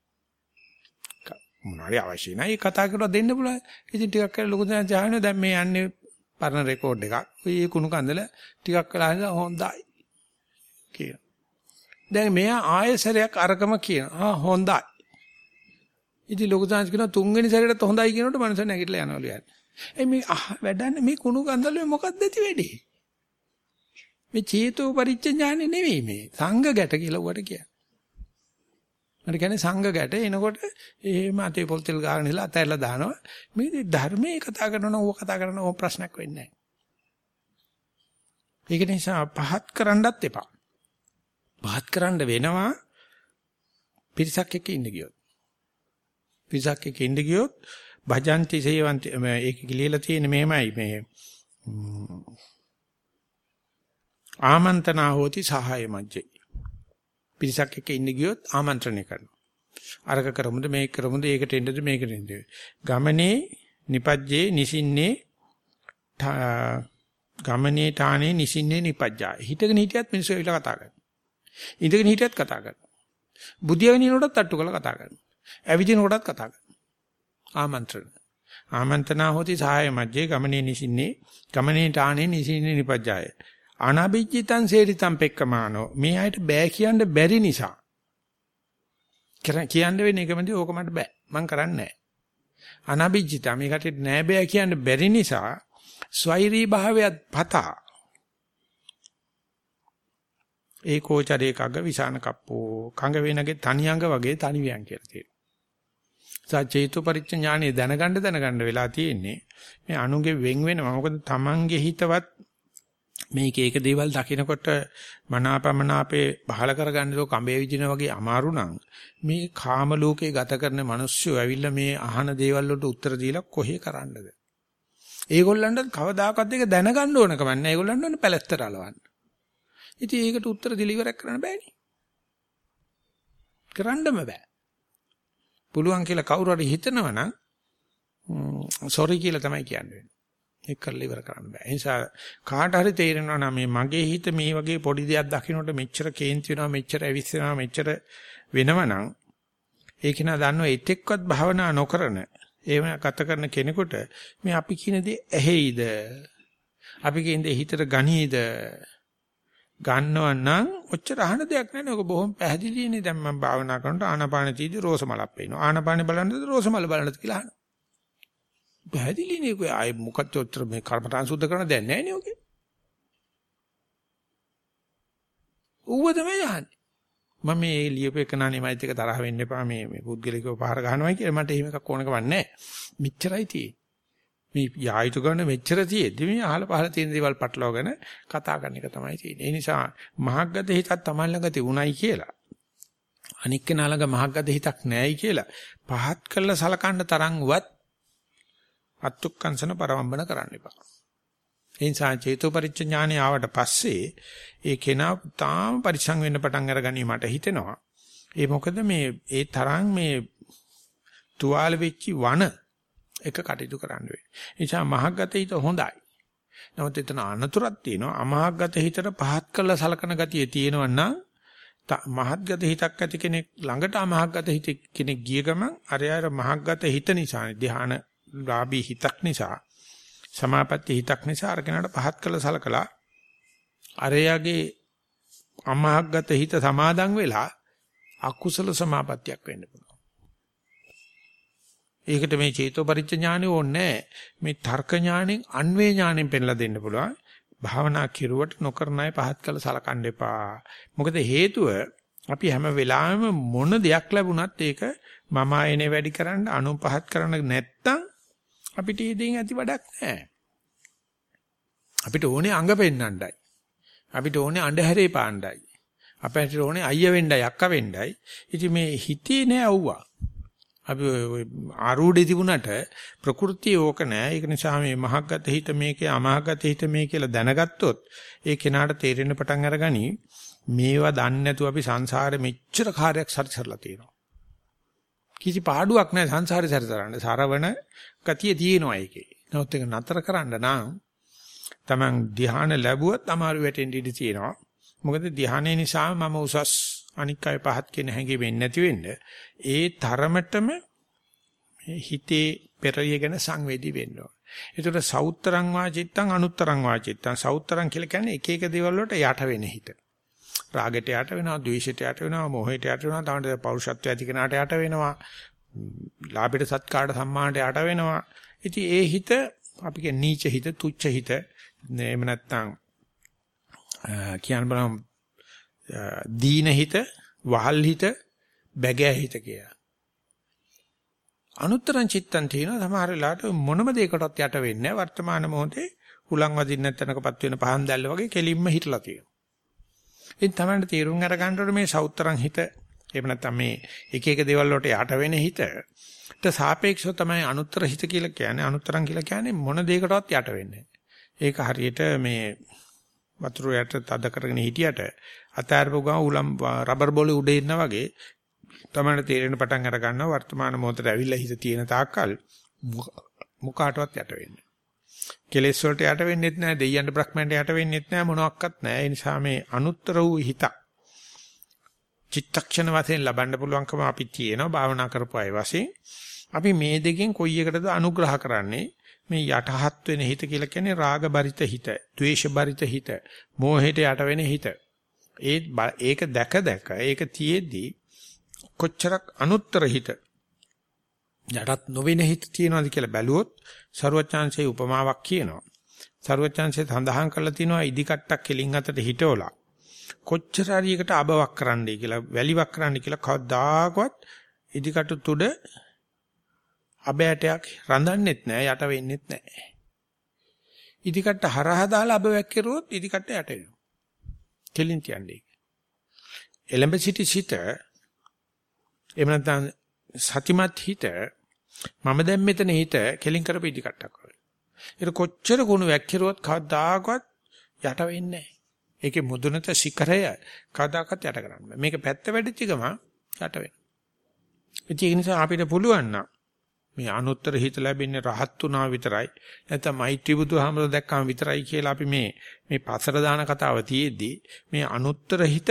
මොනවාරි අවශ්‍ය නැහැ. කතා කරලා දෙන්න පුළුවන්. ඉතින් ටිකක් කරලා ලොකු සංහස ආවනේ දැන් මේ යන්නේ පරණ රෙකෝඩ් එකක්. ඔය කුණු කන්දල ටිකක් කළා හොඳයි. කියන. දැන් මෙයා ආයෙසරයක් අරකම කියන. ආ හොඳයි. ඉතින් ලොකු සංස් කියන තුන්වෙනි සැරේට හොඳයි කියනකොට මනස නැගිටලා යනවලු යන්නේ. ඒ මේ වැඩන්නේ මේ කුණු කන්දල මොකක්ද ඇති වෙන්නේ? මේ චේතෝ පරිච්ඡඥානෙ නෙවෙයි මේ. සංඝ ගැට කියලා උවට කියන්නේ. මට කියන්නේ සංඝ ගැට එනකොට එහෙම අතේ පොල් තෙල් ගාගෙන ඉලා අතහැරලා දානවා. මේ ධර්මයේ කතා කරනවා ඕක කතා කරනවා ඕක ප්‍රශ්නයක් වෙන්නේ නැහැ. ඒක නිසා පහත් කරන්නත් එපා. පහත් කරන්න වෙනවා පිරිසක් එක්ක ඉන්න ගියොත්. පිරිසක් එක්ක ඉන්න ගියොත් භජන්ති සේවන්ති ඒක කියලා තියෙන මෙහෙමයි මේ ආමන්ත්‍රණා හෝති සහාය මජ්ජේ. පිරිසක් එක්ක ඉන්න ගියොත් ආමන්ත්‍රණය කරනවා. අරක කරමුද මේක කරමුද ඒකට එන්නද මේකට එන්නද. ගමනේ නිපජ්ජේ නිසින්නේ ගමනේ තානේ නිසින්නේ නිපජ්ජා. හිටගෙන හිටියත් මිනිස්සු ඇවිල්ලා කතා කරනවා. ඉඳගෙන හිටියත් කතා කරනවා. බුදියාගෙන ඉනකොටත් අට්ටු කරලා කතා කරනවා. ඇවිදින කොටත් කතා කරනවා. ආමන්ත්‍රණ. ආමන්ත්‍රණා හොති සහාය මැජ්ජේ ගමනේ නිසින්නේ ගමනේ තානේ නිසින්නේ නිපජ්ජාය. අනබිජ්ජිතං සේරිතං පෙක්කමානෝ. මේ අයට බෑ කියන්න බැරි නිසා. කියන්න වෙන එකමදී ඕක මට බෑ. මං කරන්නේ නෑ. අනබිජ්ජිත මේකට නෑ බෑ කියන්න බැරි නිසා ස්වෛරී භාවයත් පතා. ඒකෝචරේ කග විසාන කප්පෝ. කඟ වෙනගේ තනියංග වගේ තනිවියන් කියලා තියෙනවා. සචේතු පරිච්ඡ ඥානෙ දැනගන්න දැනගන්න වෙලා තියෙන්නේ. මේ අනුගේ වෙන් වෙනවා. මොකද තමන්ගේ හිතවත් මේක ඒක දේවල් දකිනකොට මනාපමනාපේ පහල කරගන්න දෝ කඹේ විදින වගේ අමාරු නම් මේ කාම ලෝකේ ගත කරන මිනිස්සු ඇවිල්ලා මේ අහන දේවල් වලට උත්තර දීලා කොහේ කරන්නද? ඒගොල්ලන්ට කවදාකවත් ඒක දැනගන්න ඕන කම නැහැ. ඒගොල්ලන්ට ඕන පැලැස්තර අලවන්න. ඉතින් ඒකට උත්තර ඩිලිවර් කරන්න බෑනේ. කරන්නම බෑ. පුළුවන් කියලා කවුරු හරි හිතනවා නම් සෝරි කියලා තමයි කියන්නේ ඒක කරලා ඉවර කරන්න බෑ. ඒ නිසා කාට හරි තේරෙනවා නම් මේ මගේ හිත මේ වගේ පොඩි දෙයක් දකින්නට මෙච්චර කේන්ති වෙනවා, මෙච්චර ඇවිස්සෙනවා, මෙච්චර වෙනවනම් ඒක නා දන්නව එතෙක්වත් භවනා නොකරන එහෙම ගත කරන කෙනෙකුට මේ අපි කියන දේ ඇහෙයිද? අපි කියන දේ හිතට ගනීද? ගන්නව නම් ඔච්චර අහන දෙයක් නැහැ. ඔක බොහොම පැහැදිලිනේ. දැන් මම භාවනා කරනකොට ආනාපාන තීදි රෝසමලක් පේනවා. ආනාපානේ බලන්නද රෝසමල බලන්නද කියලා අහනවා. පැහැදිලිනේ කොයි ආයේ මොකක්ද උත්තර මේ කර්මතාන් සුද්ධ කරන දැන් නැහැ නේ ඔකේ. ඌව තමයි යහන්නේ. මම මේ ලියපෙකනානේ මයිත් එක තරහ වෙන්න එපා මේ මේ පුද්ගලිකව පහර ගන්නවයි කියලා මට එහෙම එකක් ඕනකම නැහැ. මෙච්චරයි තියෙන්නේ. මේ යායුතු කරන මෙච්චර තියෙද්දි මේ අහල පහල තියෙන දේවල් පටලවාගෙන කතා කරන එක තමයි තියෙන්නේ. ඒ නිසා මහග්ගත හිතක් Taman ළඟ තිබුණයි කියලා. අනික් කෙනා ළඟ මහග්ගත හිතක් නැහැයි කියලා පහත් කරලා සලකන්න තරම්වත් අත්ත්ුක්කංශන පරවම්බන කරන්න එපා. ඒ නිසා චේතෝපරිච්ඡ ඥානය ආවට පස්සේ ඒ කෙනා තාම පරිසං වෙන්න පටන් අරගනී මට හිතෙනවා. ඒ මොකද මේ ඒ තරම් මේ තුවාල වෙච්චි වන එක කටයුතු කරන්න වෙන්නේ. ඒ නිසා මහග්ගත හිත හොඳයි. නමුත් එතන අනතුරක් තියෙනවා. අමහග්ගත හිතට පහත් කරලා සලකන ගතිය තියෙනවා නම් මහත්ගත හිතක් ඇති කෙනෙක් ළඟට අමහත්ගත හිත කෙනෙක් ගිය ගමන් අර අර මහත්ගත හිත නිසා ධ්‍යාන ලාභී හිතක් නිසා සමාපatti හිතක් නිසා අරගෙනට පහත් කළ සලකලා අරයාගේ අමහග්ගත හිත සමාදන් වෙලා අකුසල සමාපත්තියක් වෙන්න පුළුවන්. ඒකට මේ චේතෝ පරිච්ඡ ඥානෙ ඕනේ මේ තර්ක ඥාණයෙන් අන්වේ ඥාණයෙන් පෙන්ලා දෙන්න පුළුවන්. භාවනා කිරුවට නොකරන අය පහත් කළ සලකන්න එපා. මොකද හේතුව අපි හැම වෙලාවෙම මොන දෙයක් ලැබුණත් ඒක මම ආයනේ වැඩි කරන්න අනුපහත් කරන්න නැත්තම් අපිට ඊදීන් ඇති වැඩක් නැහැ. අපිට ඕනේ අඟ පෙන්නන්නයි. අපිට ඕනේ අඳුරේ පාණ්ඩයි. අපිට ඕනේ අයිය වෙන්නයි අක්කා වෙන්නයි. ඉතින් මේ හිතේ නෑ අවුවා. අපි ආරූಢේ තිබුණට ප්‍රകൃතිය ඕක නෑ. ඒක නිසා මේ මහග්ගත හිත මේකේ අමහග්ගත හිත මේ කියලා දැනගත්තොත් ඒ කෙනාට තේරෙන්න පටන් අරගනි මේවා දන්නේ නැතුව අපි සංසාරෙ මෙච්චර කාර්යයක් සැරිසරලා තියෙනවා. කිසි පාඩුවක් නැහැ සංසාරේ සැරිසරන්න. සරවණ ගතිය තියෙනවා ඒකේ. නමුත් ඒක නතර කරන්න නම් Taman ධ්‍යාන ලැබුවත් අමාරු වැටෙන්න ඉඩ තියෙනවා. මොකද ධ්‍යානය නිසා මම උසස් අනික් අය පහත් කියන හැඟීමෙන් නැති වෙන්න ඒ තරමටම හිතේ පෙරිය ගැන සංවේදී වෙන්න ඕන. ඒතර සෞත්තරං වාචිත්තං අනුත්තරං වාචිත්තං සෞත්තරං කියලා කියන්නේ එක එක දේවල් වලට යට වෙන හිත. රාගයට යට වෙනවා, ද්වේෂයට යට වෙනවා, මොහයට යට වෙනවා, තමයි පෞරුෂත්වය ඇති කෙනාට යට වෙනවා. ලාභයට සත්කාරට සම්මානට යට වෙනවා. ඉතින් ඒ හිත අපි කියන්නේ නීච හිත, තුච්ච හිත, එහෙම නැත්නම් කියන්න බලමු දීන හිත, වහල් හිත, බැගෑ හිත කියලා. අනුත්තරං චිත්තං තියෙනවා සමහර වෙලාවට මොනම දෙයකටවත් යට වෙන්නේ නැහැ. වර්තමාන මොහොතේ හුලං වදින්න නැතනකපත් වෙන පහන් දැල්ල වගේ කෙලින්ම හිටලා තියෙනවා. ඉතින් තමයි තීරුම් අර ගන්නකොට මේ සවුත්තරන් හිත. එහෙම නැත්නම් මේ එක එක දේවල් වලට යට වෙන හිතට සාපේක්ෂව තමයි අනුත්තර හිත කියලා කියන්නේ. අනුත්තරන් කියලා කියන්නේ මොන දෙයකටවත් යට වෙන්නේ ඒක හරියට මේ වතුර යට තද කරගෙන හිටියට අතාරපු ගම උලම් රබර් බෝලේ උඩ ඉන්න වගේ තමයි තේරෙන පටන් අර ගන්නවා වර්තමාන මොහොතට ඇවිල්ලා හිත තියෙන තාක්කල් මුකාටවත් යට වෙන්නේ. කෙලෙස් වලට යට වෙන්නෙත් නැහැ, දෙයයන්ට බ්‍රහ්මයන්ට යට වෙන්නෙත් නැහැ මොනවත් නැහැ. ඒ නිසා මේ අනුත්තර වූ හිත චිත්තක්ෂණ වශයෙන් ලබන්න පුළුවන්කම අපි තියෙනවා භාවනා කරපු අය වශයෙන්. අපි මේ දෙකෙන් කොයි එකටද අනුග්‍රහ කරන්නේ? මේ යටහත් වෙන හිත කියලා කියන්නේ රාග බරිත හිත, ද්වේෂ බරිත හිත, මෝහයට යට වෙන හිත. ඒ ඒක දැක දැක ඒක තියේදී කොච්චරක් අනුත්තර හිත යටත් නොවෙන හිත තියනවාද කියලා බැලුවොත් ਸਰුවචාන්සේ උපමාවක් කියනවා. ਸਰුවචාන්සේ සඳහන් කරලා තිනවා ඉදි කට්ටක් කෙලින් අතට හිටවලා කොච්චර හරි එකට අබවක් කරන්නයි කියලා වැලිවක් කරන්න කියලා කවදාකවත් ඉදි කටු තුඩ අබෑටයක් රඳන්නෙත් නෑ යට වෙන්නෙත් නෑ. ඉදි කට්ට හරහා දාලා අබවැක් කරුවොත් ඉදි කට්ට යට වෙනවා. කෙලින් තියන්නේ. එලඹ සිටි සිට එහෙම නැත්නම් සතිමත් හිත මම දැන් මෙතන හිත කෙලින් කරපු ඉදිකටක් වගේ. ඒක කොච්චර ගුණ වැක්කිරුවත් කවදාකවත් යට වෙන්නේ නැහැ. ඒකේ මුදුනට ශිඛරය කවදාකවත් යට කරන්න බෑ. මේක පැත්ත වැඩිච්ච ගම යට වෙනවා. ඒ නිසා අපිට පුළුවන් නම් මේ අනුත්තර හිත ලැබෙන්නේ රහත් උනා විතරයි. නැත්නම් මෛත්‍රී බුදුහාමර දැක්කම විතරයි කියලා අපි මේ මේ පසර දාන කතාව තියේදී මේ අනුත්තර හිත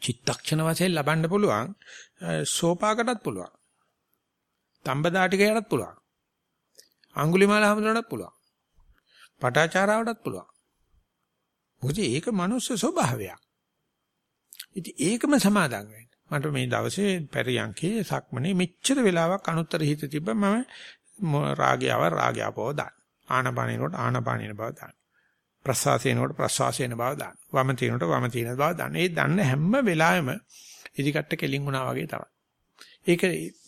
චිත්තක්ෂණ වශයෙන් ලබන්න පුළුවන් සෝපාකටත් පුළුවන්. තඹදාටිකයටත් පුළුවන්. අඟුලිමාල හැමදෙනාටත් පුළුවන්. පටාචාරාවටත් පුළුවන්. මොකද ඒක මනුස්ස ස්වභාවයක්. ඉතින් ඒකම සමාදන් වෙන්න. මට මේ දවසේ පරියන්කේ සක්මනේ මෙච්චර වෙලාවක් අනුත්තර හිත තිබ්බ මම රාගයව රාගයපව දාන. ආනපානිනකොට ආනපානින බව දාන. ප්‍රසවාසයනකොට ප්‍රසවාසයන බව දාන. වම තිනකොට වම තින බව දාන. ඒ දන්න හැම වෙලාවෙම ඉදිකට කෙලින් වුණා වගේ තමයි. ඒක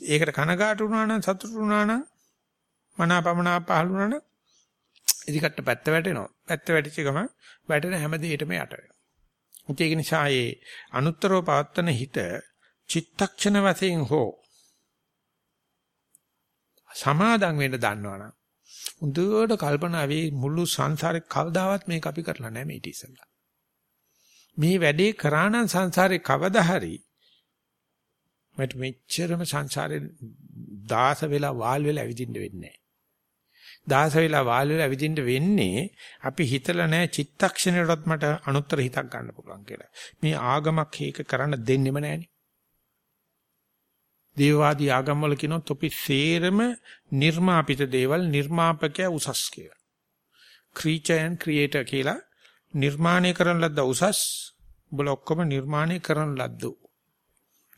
ඒකට කනගාටු වුණා නම් සතුටු වුණා නම් මනාපමනා පහළ වුණා නම් ඉදිකට පැත්ත වැටෙනවා. පැත්ත වැටිච්ච ගම වැටෙන හැම දෙයකටම යට වෙනවා. ඒක නිසා ඒ අනුත්තරව පවත්තන හිත චිත්තක්ෂණ වශයෙන් හෝ සමාදම් වෙන්න දන්නවනම් හොඳට කල්පනා වෙයි මුළු සංසාරේ කවදාවත් මේක අපි කරලා නැහැ මේ ඊට ඉස්සෙල්ලා. මේ වැඩේ කරා නම් සංසාරේ කවදා හරි මට මෙච්චරම සංසාරේ දාස වෙලා වාල් වෙලා ඇවිදින්න වෙන්නේ දාස වෙලා වාල් වෙලා ඇවිදින්න වෙන්නේ අපි හිතලා නැහැ චිත්තක්ෂණයටත් මට අනුත්තර හිතක් ගන්න පුළුවන් කියලා. මේ ආගමක් හේක කරන්න දෙන්නෙම නැහනේ. දේවවාදී ආගම් වල කියනොත් අපි සේරම නිර්මාපිත දේවල් නිර්මාපකයා උසස් කියලා. creature and creator කියලා නිර්මාණය කරන ලද්ද උසස් උඹල ඔක්කොම නිර්මාණය කරන ලද්දෝ.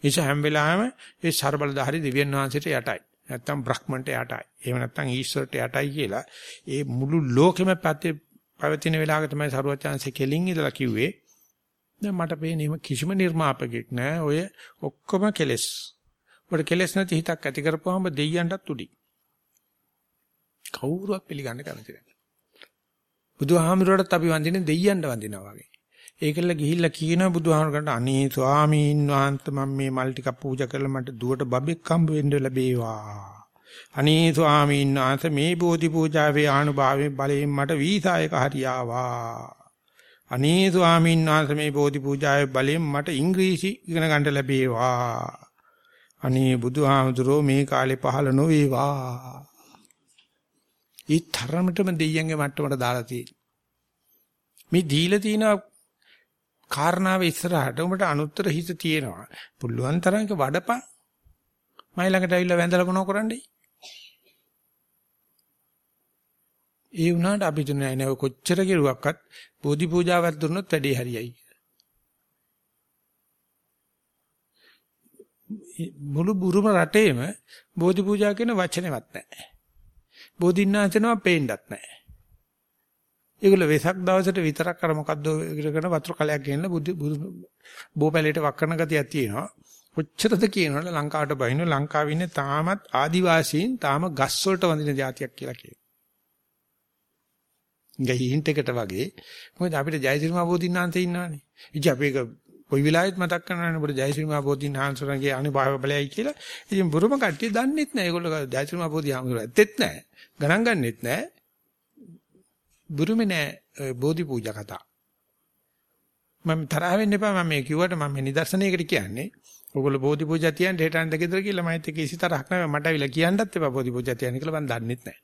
ඒස හැම වෙලාවෙම ඒ ਸਰබලධාරි දෙවියන් වහන්සේට යටයි. නැත්තම් බ්‍රහ්මන්ට යටයි. එහෙම නැත්තම් ඊශ්වරට යටයි කියලා ඒ මුළු ලෝකෙම පැත්තේ පවතින වෙලාවක තමයි සරුවචාන්සේ කෙලින් ඉඳලා කිව්වේ. දැන් මට පේන්නේ කිසිම නිර්මාපකෙක් නෑ. ඔය ඔක්කොම කෙලස්. ඔබට කෙලස් නැති හිතක් ඇති කරපුවාම දෙයියන්ටත් උඩි. කවුරුවත් පිළිගන්න කැමති නැහැ. බුදුහාමුදුරටත් අපි වඳින්නේ දෙයියන්ට වඳිනවා වගේ. ඒකල ගිහිල්ලා කියනවා බුදුහාමුදුරන්ට අනේ ස්වාමීන් වහන්සේ මම මේ මල් ටික පූජා කරලා මට දුවට බබෙක් හම්බ වෙන්න ලැබේවා. අනේ ස්වාමීන් වහන්සේ මේ බෝධි පූජාවේ ආනුභාවයෙන් බලයෙන් මට වීසා එක හරියාවා. අනේ ස්වාමීන් වහන්සේ මේ බෝධි පූජාවේ බලයෙන් මට ඉංග්‍රීසි ඉගෙන ගන්න ලැබේවා. අනේ බුදුහාමුදුරෝ මේ කාලේ පහළ නොවේවා. ඊ තරමටම දෙයියන්ගේ මට්ටමට දාලා තියෙන්නේ. මේ දීලා තියෙන කාරණාව ඉස්සරහට උඹට අනුත්තර හිත තියෙනවා. පුළුවන් තරම් වඩපන්. මයි ළඟට ඇවිල්ලා වැඳලා මොනව කරන්නේ? ඒ වුණාට අපි දුන්නේ නැහැ කොච්චර කෙරුවක්වත් බෝධි පූජාවක් දුන්නොත් වැඩේ හරියයි. මුළු බුරුම රටේම බෝධි පූජා කියන වචනේවත් නැහැ. බෝධින්නාචනවා පේන්නත් නැහැ. ඒගොල්ලෝ වෙසක් දවසට විතරක් අර මොකද්ද ඉරගෙන වතුර කලයක් ගෙනලා බුදු බෝපැලේට වක් කරන ගතියක් තියෙනවා. කොච්චරද කියනවනේ ලංකාවට බහින ලංකාවේ ඉන්නේ තාමත් ආදිවාසීන් තාම ගස් වලට වඳින જાතියක් කියලා කියනවා. නිකන් හින්ට් එකට වගේ. මොකද අපිට ජයසිරිමා බෝධින්නාන්තේ ඉන්නවනේ. ඉතින් අපි ඒක කොයි වෙලාවෙත් මතක් කරනවානේ අපිට ජයසිරිමා බෝධින්නාන්සරගේ අනුභව බලයයි කියලා. ඉතින් බුරුම කට්ටිය දන්නෙත් නැහැ. ඒගොල්ලෝ ජයසිරිමා බෝධිහාමුදුරුවෝ ඇත්තෙත් නැහැ. ගණන් ගන්නෙත් නැහැ. බුරුමේ නැහැ බෝධි පූජා කතා. මම තරහ වෙන්න එපා මම මේ කිව්වට මම නිදර්ශනයකට කියන්නේ. ඔයගොල්ලෝ බෝධි පූජා තියන්න හෙටන්ට ගෙදර කියලා මම හිතේ කිසි තරහක් නැහැ. මට අවිලා කියන්නත් එපා බෝධි පූජා තියන්න කියලා මම දන්නෙත් නැහැ.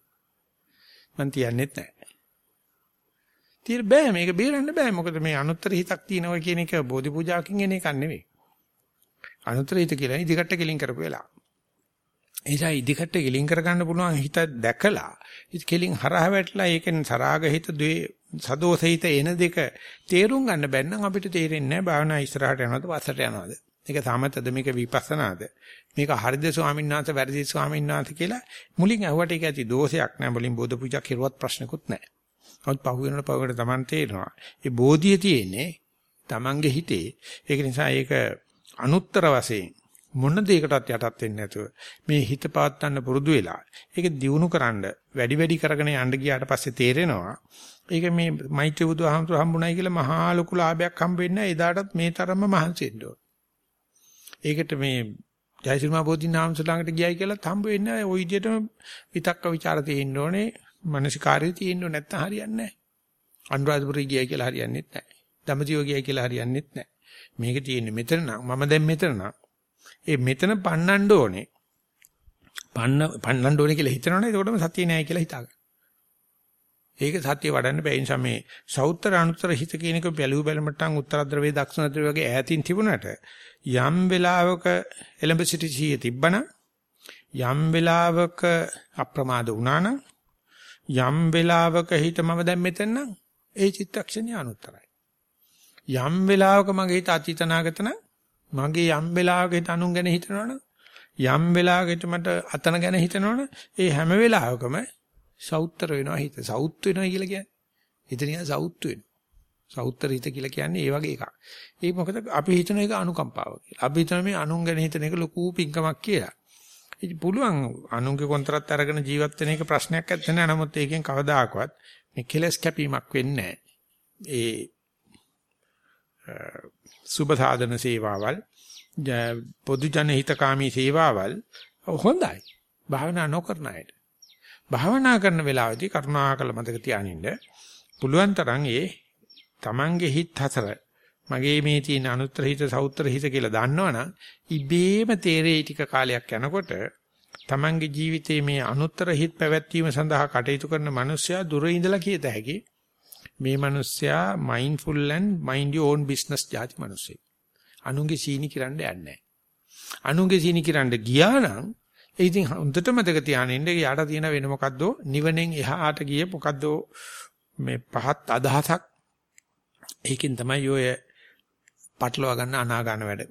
මම තියන්නෙත් නැහැ. තියර බෑ මේක බේරන්න බෑ. මොකද මේ අනුත්තර හිතක් තියෙනවා කියන එක බෝධි පූජාවකින් එන එකක් නෙවෙයි. අනුත්තර හිත කියලා ඉදිකට කෙලින් කරපු වෙලාව. එනිසා ඉදිකට කෙලින් කරගන්න පුළුවන් හිත දැකලා ඉත කෙලින් හරහ වැටලා ඒකෙන් සරාග හිත ද්වේ සදෝස හිත එන දෙක තේරුම් ගන්න බැන්නම් අපිට තේරෙන්නේ නැහැ භාවනා ඉස්සරහට යනවද පස්සට යනවද. මේක සමතද මේක විපස්සනාද මේක හරිද ස්වාමීන් වහන්සේ වැරදි ස්වාමීන් වහන්සේ කියලා මුලින් අහුවට ඒක ඇති දෝෂයක් නෑ මුලින් බෝධ පූජා කෙරුවත් ප්‍රශ්නකුත් නෑ. නමුත් පහු වෙනකොට පහුකට Taman තේරෙනවා. ඒ බෝධිය තියෙන්නේ Tamanගේ හිතේ. ඒක නිසා ඒක අනුත්තර වශයෙන් මොන දෙයකටත් යටත් වෙන්නේ නැතුව මේ හිත පාත්තන්න පුරුදු වෙලා ඒක දියුණු කරන්න වැඩි වැඩි කරගෙන යන්න ගියාට පස්සේ තේරෙනවා ඒක මේ මෛත්‍රී බුදුහාමුදුර හම්බුනායි කියලා මහා ලොකු ලාභයක් හම්බෙන්නේ එදාටත් මේ තරම්ම මහන්සි ඒකට මේ ජයසිරිමා බෝධින් වහන්සේ ළඟට ගියයි කියලාත් හම්බ වෙන්නේ ওই විදිහටම විතක්ක ਵਿਚාර තියෙන්න ඕනේ මානසිකාරය තියෙන්න ඕනේ නැත්නම් හරියන්නේ නැහැ. අනුරාධපුරේ ගියයි කියලා හරියන්නේ නැහැ. දඹදිව ගියයි කියලා හරියන්නේ නැහැ. මේක තියෙන්නේ මෙතන නම් මම දැන් මෙතන නම් ඒ මෙතන පන්නන්න ඕනේ. පන්න පන්නන්න ඕනේ කියලා හිතනවනේ එතකොටම සතිය නැහැ කියලා හිතාගන්න. ඒක සත්‍ය වඩන්න බැහැ. නිසා මේ සෞත්‍ර අනුත්තර හිත කියන එක බැලුව බැලමටන් උත්තර ද්‍රවයේ දක්ෂිණ ද්‍රවයේ වගේ ඈතින් තිබුණාට යම් වෙලාවක එලඹ සිටි සිහිය තිබ්බනම් යම් වෙලාවක අප්‍රමාද වුණා නම් යම් වෙලාවක හිත මම දැන් මෙතන නම් ඒ චිත්තක්ෂණය අනුත්තරයි. යම් වෙලාවක මගේ හිත අතීතනාගත නම් මගේ යම් වෙලාවක හිත අනුන් ගැන හිතනවනම් යම් වෙලාවක හිත මට අතන ගැන හිතනවනම් ඒ හැම වෙලාවකම සෞත්තර වෙනවා හිත. සෞත් වෙනවා කියලා කියන්නේ. හිත නිකන් සෞත් වෙනවා. සෞත්තර හිත කියලා කියන්නේ ඒ වගේ එකක්. ඒක මොකද අපි හිතන එක අනුකම්පාව කියලා. අපි හිතන මේ අනුන් ගැන හිතන එක ලොකු පිංකමක් කියලා. ඉතින් පුළුවන් අනුන්ගේ කොන්ත්‍රාත් අරගෙන ජීවත් වෙන එක ප්‍රශ්නයක් නැත්නම් නෑ. නමුත් ඒකෙන් කවදාකවත් මේ කෙලස් කැපීමක් වෙන්නේ ඒ සුබ සාධන සේවාවල් පොදු ජන හිතකාමී සේවාවල් හොඳයි. භාවනා නොකරන අයට. භාවනා කරන වෙලාවේදී කරුණාකර මතක තියානින්න පුළුවන් තරම් ඒ Tamange හිත හතර මගේ මේ තියෙන අනුත්තර හිත සෞත්තර හිත කියලා දන්නවනම් ඉබේම තේරෙයි ටික කාලයක් යනකොට Tamange ජීවිතයේ මේ අනුත්තර හිත පැවැත්වීම සඳහා කටයුතු කරන මිනිස්සයා දුර ඉඳලා කියත හැකි. මේ මිනිස්සයා mindful and mind your own business જાති මිනිස්සෙක් අනුන්ගේ සීනි කිරන්න යන්නේ නැහැ. අනුන්ගේ සීනි කිරන්න ගියා නම් ඒ ඉතින් හොඳට මතක තියාගෙන ඉන්න යාට තියෙන වෙන මොකද්ද? නිවනෙන් එහාට ගියේ මොකද්ද? මේ පහත් අදහසක්. ඒකෙන් තමයි ඔය පටලවා ගන්න අනාගාන වැඩ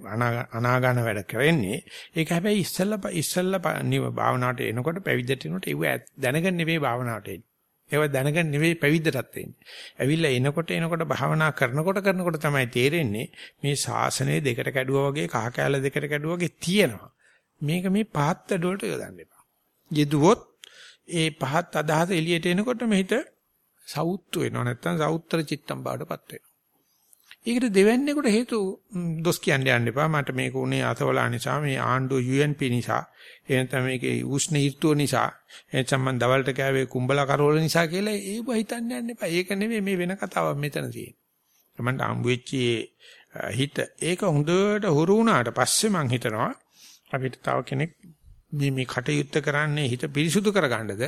අනාගාන වැඩ කරන්නේ. ඒක හැබැයි ඉස්සෙල්ලා ඉස්සෙල්ලා නිව භාවනාවට එනකොට පැවිද්දට එනකොට ඒව දැනගන්න නෙවෙයි භාවනාවට එන්නේ. ඒව දැනගන්න නෙවෙයි පැවිද්දටත් එන්නේ. ඇවිල්ලා එනකොට එනකොට භාවනා කරනකොට කරනකොට තමයි තේරෙන්නේ මේ ශාසනය දෙකට කැඩුවා වගේ කහ කැල දෙකට කැඩුවා වගේ තියෙනවා. මේක මේ පහත් වැඩ වලට යොදන්න එපා. යෙදුවොත් ඒ පහත් අදහස එළියට එනකොට මෙහිට සවුත්තු වෙනවා. නැත්නම් සවුත්තර චිත්තම් බාඩපත් වෙනවා. ඒකට දෙවන්නේකට හේතු දොස් කියන්න යන්න එපා. මට මේක උනේ අසවලා නිසා මේ ආණ්ඩුව UNP නිසා එහෙනම් මේකේ උෂ්ණ ඍතුව නිසා එහෙනම් මම දවල්ට කෑවේ කුඹලා කරවල නිසා කියලා ඒව හිතන්න යන්න එපා. ඒක නෙමෙයි මේ වෙන කතාවක් මෙතන තියෙන්නේ. මන්ට හම්බ වෙච්ච හිත ඒක හොඳට හුරු වුණාට පස්සේ මං හිතනවා අපිට තව කෙනෙක් මේ මේ කටයුත්ත කරන්නේ හිත පිරිසුදු කරගන්නද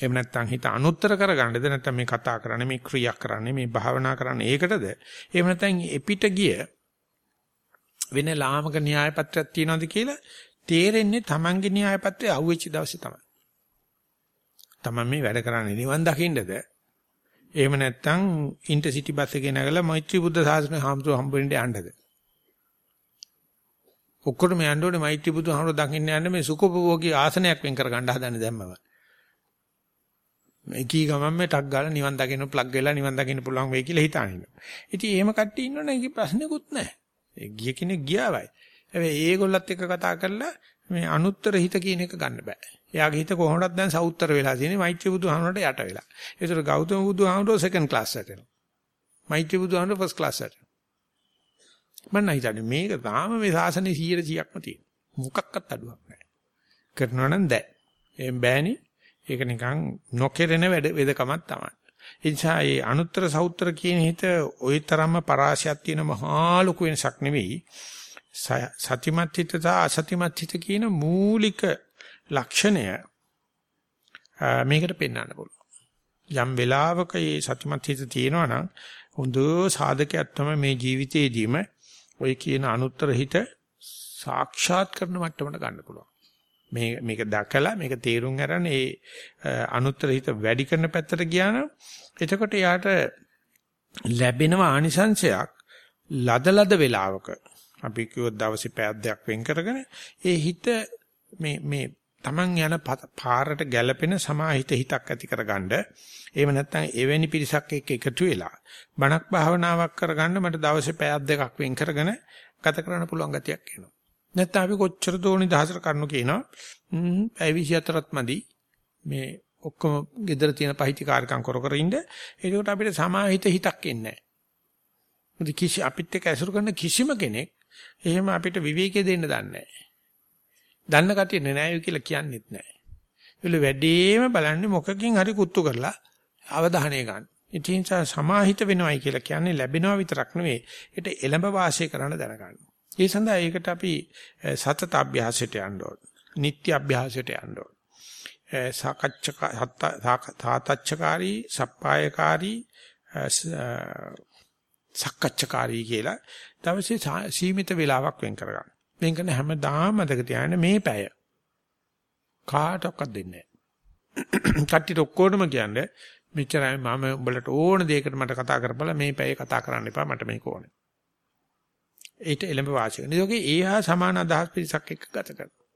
එහෙම නැත්නම් හිත අනුත්තර කරගන්නද නැත්නම් මේ කතා කරන්නේ මේ ක්‍රියා කරන්නේ මේ භාවනා කරන්නේ ඒකටද එහෙම නැත්නම් එපිට ගිය වෙන ලාමක න්‍යාය පත්‍රයක් තියනවාද කියලා තේරෙන්නේ Tamange න්‍යාය පත්‍රය අහුවෙච්ච දවසේ තමයි. Taman මේ වැඩ කරන්නේ නිවන් දකින්නද එහෙම නැත්නම් ඉන්ටර්සිටි බස් එකේ නැගලා මෛත්‍රී බුද්ධ සාසන හාමුදුරුවෝ හම්බ වෙන්න යන්නද ඔක්කොටම යන්න ඕනේ මෛත්‍රී බුදුහාමුදුරුවෝ දකින්න යන්න මේ සුඛෝපභෝගී ආසනයක් වෙන් කර ගන්න හදන්නේ දැම්මම. මේ කී ගමන් මේ ටක් ගාලා නිවන් දකින්න ප්ලග් වෙලා නිවන් දකින්න පුළුවන් වෙයි කියලා හිතාන ඉන්නවා. ඉතින් එහෙම කට්ටිය ඉන්නවනේ ඒකේ ප්‍රශ්නකුත් නැහැ. ඒ ගිය කෙනෙක් ගියාවයි. හැබැයි ඒගොල්ලත් එක්ක කතා කරලා මේ අනුත්තර හිත කියන එක ගන්න බෑ. එයාගේ හිත කොහොමදත් දැන් සවුත්තර වෙලා තියෙන්නේ මෛත්‍රී බුදුහාමරට යට වෙලා. ඒතර ගෞතම බුදුහාමරෝ සෙකන්ඩ් ක්ලාස් එකට යනවා. මෛත්‍රී බුදුහාමරෝ ෆස්ට් ක්ලාස් එකට. මම හිතන්නේ මේක තාම මේ සාසනේ 100%ක්ම තියෙන. මොකක්වත් අඩුවක් නැහැ. කරනවා නම් දැන්. එම් බෑනේ. ඒක නිකන් නොකෙරෙන වැඩ වෙදකමක් තමයි. ඒ නිසා මේ අනුත්තර සවුත්තර කියන හිත ওই තරම්ම පරාශයක් තියෙන මහා ලොකු වෙනසක් නෙවෙයි. සතිමත් හිත සහ අසතිමත් හිත කියන මූලික ලක්ෂණය මේකට පෙන්වන්න පුළුවන්. යම් වෙලාවක මේ සතිමත් හිත තියෙනවා නම් හොඳ සාධකයක් තමයි මේ ජීවිතේදීම ওই කියන අනුත්තර හිත සාක්ෂාත් කරන මට්ටමට ගන්න පුළුවන්. මේ මේක දැකලා මේක තේරුම් අරන් ඒ අනුත්තර හිත වැඩි කරන පැත්තට ගියා නම් එතකොට යාට ලැබෙනව ආනිසංශයක් ලදලද වෙලාවක. අපි කිව්වොත් දවසේ පැයක් දෙකක් වෙන් කරගෙන ඒ හිත මේ මේ Taman යන පාරට ගැළපෙන සමාහිත හිතක් ඇති කරගන්න. එහෙම නැත්නම් එවැනි පිරිසක් එක්ක එකතු වෙලා බණක් භාවනාවක් කරගන්න මට දවසේ පැයක් දෙකක් වෙන් කරගෙන ගත කරන්න පුළුවන් ගතියක් එනවා. නැත්නම් අපි කොච්චර දෝනි දහසට කරනු කියනවා පැය 24ත් මදි මේ ඔක්කොම gedara තියෙන පහිති කාර්යකම් කර කර ඉන්න ඒකට අපිට සමාහිත හිතක් එන්නේ නැහැ කිසි අපිත් එක්ක ඇසුරු කරන කිසිම කෙනෙක් එහෙම අපිට විවේකයේ දෙන්න දන්නේ නැහැ දන්න කතිය නෑ කියලා කියන්නෙත් නෑ. ඒල වැඩිම බලන්නේ මොකකින් හරි කුත්තු කරලා අවධානය ගන්න. ඉතින් සමාහිත වෙනවයි කියලා කියන්නේ ලැබෙනවා විතරක් නෙවෙයි. ඒකට එළඹ වාසය කරන්න දැනගන්න. ඒ සඳහා ඒකට අපි සතත අභ්‍යාසයට යන්න ඕන. නිත්‍ය අභ්‍යාසයට යන්න ඕන. සාකච්ඡකාරී, සප්පායකාරී, සක්කච්ඡකාරී කියලා දවසේ සීමිත වේලාවක් වෙන් කරගන්න. වෙන් කරන හැමදාම මතක තියාගන්න මේ පැය කාටවත් දෙන්නේ නැහැ. කට්ටියට ඔක්කොටම කියන්නේ මෙච්චරයි මම උඹලට ඕන දෙයකට මට කතා කරපළ මේ පැය කතා කරන්න එපා මට මේක ඕනේ. ඒට එළඹ වාසිය. නියෝගේ ඒහා සමාන අදහස් පිරිසක් එක්ක ගත කරනවා.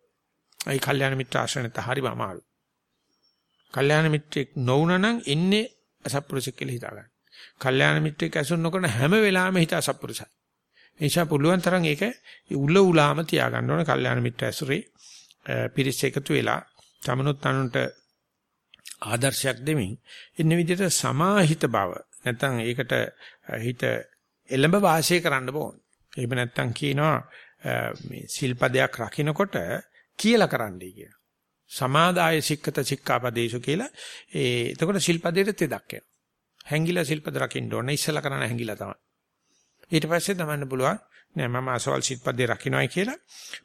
අයි කල්යාණ මිත්‍ර ආශ්‍රයනත හරිම අමාරු. කල්යාණ මිත්‍රෙක් නොවුනනම් එන්නේ අසත්පුරුෂෙක් කියලා හිතා ගන්න. කල්යාණ මිත්‍රෙක් ඇසුරු නොකරන හැම වෙලාවෙම හිත අසත්පුරුෂයි. නිසා පුළුවන් තරම් ඒක උල උලාම තියාගන්න ඕනේ කල්යාණ මිත්‍ර ඇසුරේ පිරිස් එකතු වෙලා තමනුත් අනුන්ට ආදර්ශයක් දෙමින් ඉන්න විදිහට සමාහිත බව නැත්නම් ඒකට හිත එළඹ වාසය කරන්න ඕන. එහෙම නැත්නම් කියනවා මේ සිල්පදයක් රකින්නකොට කියලා කරන්නයි කියන. සමාදාය සික්කත සික්කාපදේශ කියලා ඒ එතකොට සිල්පදයට තෙදක් එනවා. හැංගිලා සිල්පද රකින්න ඕනේ ඉස්සලා කරන හැංගිලා තමයි. ඊට පස්සේ තමන්න පුළුවන් නෑ මම අසවල් සිත්පදේ රකින්නයි කියලා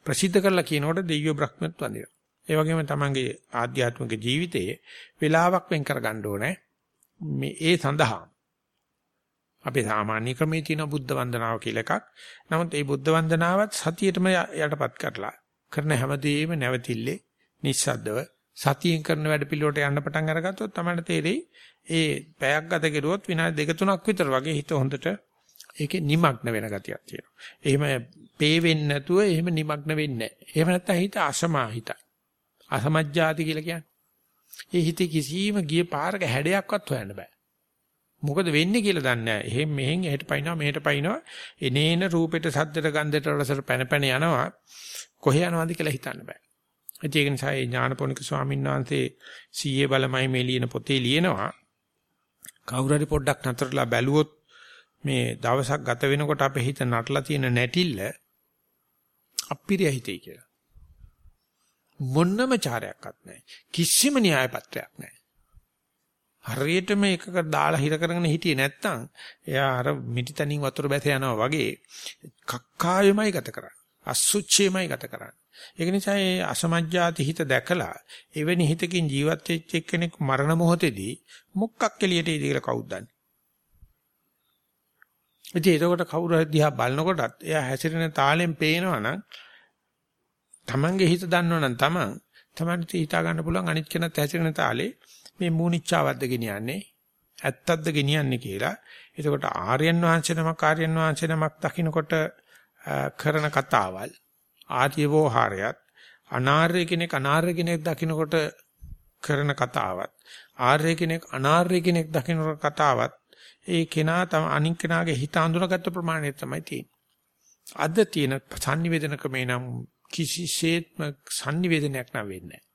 ප්‍රසිද්ධ කරලා කියනකොට දෙවියෝ බ්‍රහ්මත් වඳිනවා. ඒ වගේම තමන්ගේ ආධ්‍යාත්මික ජීවිතයේ වෙලාවක් වෙන් කර ගන්න ඕනේ. මේ ඒ සඳහා අපේ සාමාන්‍ය ක්‍රමයේ තියෙන බුද්ධ වන්දනාව කියලා එකක්. නමුත් මේ බුද්ධ වන්දනාවත් සතියේටම යටපත් කරලා කරන හැමදේම නැවතිල්ලේ නිස්සද්දව සතියෙන් කරන වැඩ පිළිවෙලට යන්න පටන් අරගත්තොත් තමයි තේරෙයි ඒ පැයක් ගත කෙරුවොත් විනාඩි දෙක තුනක් විතර වගේ හිත හොඳට ඒකේ নিমগ্ন වෙන ගතියක් තියෙනවා. එහෙම පේ වෙන්නේ නැතුව එහෙම নিমগ্ন වෙන්නේ නැහැ. එහෙම නැත්නම් හිත අසමාහිතයි. අසමජ්ජාති කියලා කියන්නේ. ඒ හිතේ කිසිම ගිය පාරක හැඩයක්වත් හොයන්න බෑ. මොකද වෙන්නේ කියලා දන්නේ නැහැ. එහෙන් මෙහෙන් එහෙට පයින්නවා මෙහෙට පයින්නවා. එනේන රූපෙට සද්දට ගන්ධයට රසට පැන පැන යනවා. කොහේ යනවද කියලා හිතන්න බෑ. ඒක නිසා ඒ ඥානපෝනික ස්වාමීන් වහන්සේ සීයේ බලමයි මේ ලියන පොතේ ලියනවා. කවුරු හරි පොඩ්ඩක් නතරලා බැලුවොත් මේ දවසක් ගත වෙනකොට අපේ හිත නටලා තියෙන නැටිල්ල අපිරිය හිතේ කියලා. මොන්නම චාරයක්වත් නැහැ. කිසිම න්‍යාය පත්‍රයක් නැහැ. හරියටම එකක දාලා හිර කරගෙන හිටියේ නැත්තම් එයා අර මිටිතනින් වතුර බැස යනවා වගේ කක්කාවෙමයි ගත කරන්නේ. අසුච්චේමයි ගත කරන්නේ. ඒක නිසා මේ අසමජ්ජාති හිත දැකලා එවැනි හිතකින් ජීවත් වෙච්ච එක්කෙනෙක් මරණ මොහොතේදී මොකක් එළියට ඉදී කියලා කවුද දන්නේ? ඉතින් එතකොට කවුරු හරි දිහා බලනකොටත් එයා හැසිරෙන තාලෙන් පේනවනම් Tamange හිත දන්නවනම් Taman Tamanට හිතා ගන්න පුළුවන් අනිත් කෙනත් හැසිරෙන තාලේ මේ මූනිච්චාවද්ද ගෙනියන්නේ ඇත්තක්ද ගෙනියන්නේ කියලා. එතකොට ආර්යයන් වහන්සේ නමක් ආර්යයන් වහන්සේ නමක් දකින්නකොට කරන කතාවල් ආර්යවෝහාරයත් අනාර්ය කෙනෙක් අනාර්ය කෙනෙක් දකින්නකොට කරන කතාවත් ආර්ය කෙනෙක් අනාර්ය කෙනෙක් දකින්නකොට කතාවත් ඒ කෙනා තම අනික් කෙනාගේ හිත අඳුනගත්ත ප්‍රමාණය තමයි තියෙන්නේ. අද තියෙන sannivedana ක්‍රමේ නම් කිසිසේත්ම sannivedanayak නම් වෙන්නේ නැහැ.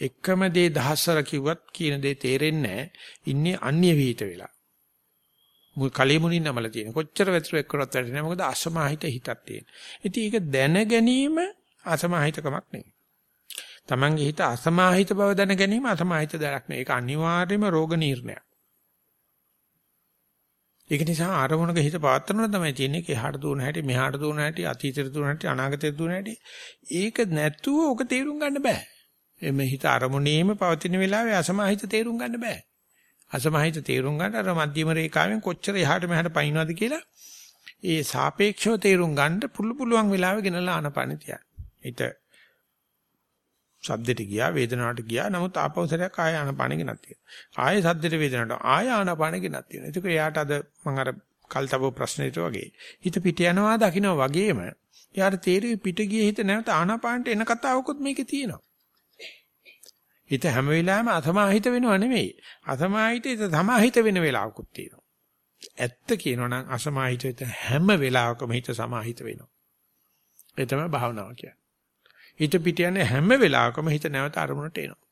එකම දේ දහස්සර කිව්වත් කියන දේ තේරෙන්නේ නැහැ. ඉන්නේ අන්‍ය විහිිත වෙලා. මුල් කලෙ මුණින් නමල තියෙන. කොච්චර වැතුරු එක්කරත් වැටෙන්නේ මොකද අසමාහිත හිතක් තියෙන. ඉතින් ඒක දැන ගැනීම අසමාහිතකමක් නෙවෙයි. Tamange හිත අසමාහිත බව දැන ගැනීම අසමාහිත දැනක් නෙවෙයි. ඒක අනිවාර්යයෙන්ම රෝග නිర్ణයක්. ඒක නිසා ආරමුණක හිත පාත්‍රන තමයි තියෙන්නේ. එහාට දුවන හැටි, මෙහාට දුවන හැටි, අතීතයට දුවන හැටි, අනාගතයට දුවන හැටි. ඒක නැතුව ඔක තේරුම් ගන්න බෑ. එමෙ හිත අරමුණේම පවතින වෙලාවේ අසමාහිත තේරුම් ගන්න බෑ. අසමාහිත තේරුම් ගන්න අර මධ්‍යම රේඛාවෙන් කොච්චර එහාට මෙහාට පයින්නවද කියලා ඒ සාපේක්ෂව තේරුම් ගන්න පුළු පුළුවන් වෙලාවෙ ගෙනලා ආනපාන තියන්න. හිත සද්දෙට ගියා වේදනාවට ගියා නමුත් ආපෞසරයක් ආය ආනපාන ගෙනත් තියෙනවා. ආය සද්දෙට වේදනාවට ආය ආනපාන ගෙනත් තියෙනවා. ඒක එයාට අද මම අර කල්තබ ප්‍රශ්නෙට වගේ හිත පිට යනවා දකින්න වගේම එයාට තේරෙයි පිට ගියේ හිත නැවත ආනපානට එන කතාවකුත් මේකේ තියෙනවා. හිත හැම වෙලාවෙම අසමාහිත වෙනව නෙමෙයි. අසමාහිත හිත සමාහිත වෙන වෙලාවකුත් තියෙනවා. ඇත්ත කියනවා නම් අසමාහිත හිත හැම වෙලාවකම හිත සමාහිත වෙනවා. ඒ තමයි භාවනාව කියන්නේ. හිත පිට යන්නේ හැම වෙලාවකම හිත නැවත අරමුණට එනවා.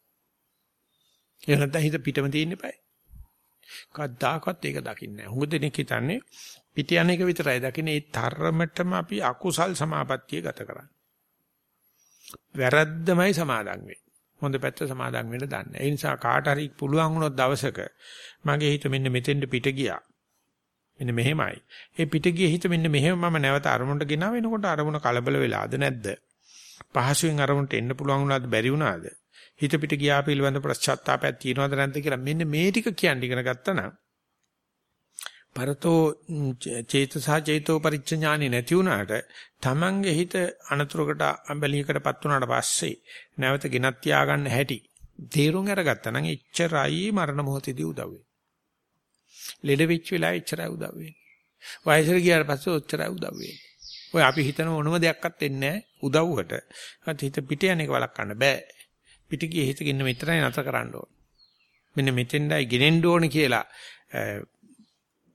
ඒ නැත්නම් හිත පිටම තියෙන්න eBay. කවදාකවත් ඒක දකින්නේ නැහැ. හුඟ දෙනෙක් හිතන්නේ පිට යන එක විතරයි දකින්නේ. ඒ තරමටම අපි අකුසල් සමාපත්තිය ගත කරන්නේ. වැරද්දමයි සමාදන් වෙන්නේ. හොඳ පැත්ත සමාදන් වෙන්න දන්නේ. ඒ නිසා කාට හරි පුළුවන් වුණොත් දවසක මගේ හිත මෙන්න මෙතෙන්ට පිට ගියා. මෙන්න මෙහෙමයි. ඒ පිට ගිය හිත මෙන්න මෙහෙම මම නැවත අරමුණට ගෙනාව එනකොට අරමුණ කලබල වෙලාද නැද්ද? පහසුවෙන් අරමුණට එන්න පුළුවන් වුණාද බැරි වුණාද? හිත පිට ගියා පිළිබඳ ප්‍රශ්චාත්තාපයක් තියෙනවද නැද්ද කියලා මෙන්න මේ ටික කියන්න ඉගෙන ගත්තා නම් පරතෝ චේතසා චේතෝ පරිච්ඡඥානෙ නැති වුණාට තමන්ගේ හිත අනතුරකට අඹලියකටපත් වුණාට පස්සේ නැවත ගෙනත් තියාගන්න හැටි තේරුම් අරගත්තා නම් එච්චරයි මරණ මොහොතේදී උදව් වෙන්නේ. ලෙඩ වෙච්ච වෙලාවෙ එච්චරයි උදව් වෙන්නේ. වයසට ගියාට පස්සේ ඔච්චරයි උදව් වෙන්නේ. ඔය අපි හිතන මොනම දෙයක්වත් එන්නේ උදව්වට. හිත පිට යන එක වළක්වන්න බෑ. පිට ගියේ හිත ගින්න මෙතරයි නැතර කරන්න ඕන. මෙන්න මෙතෙන්ඩයි ගෙනෙන්න ඕන කියලා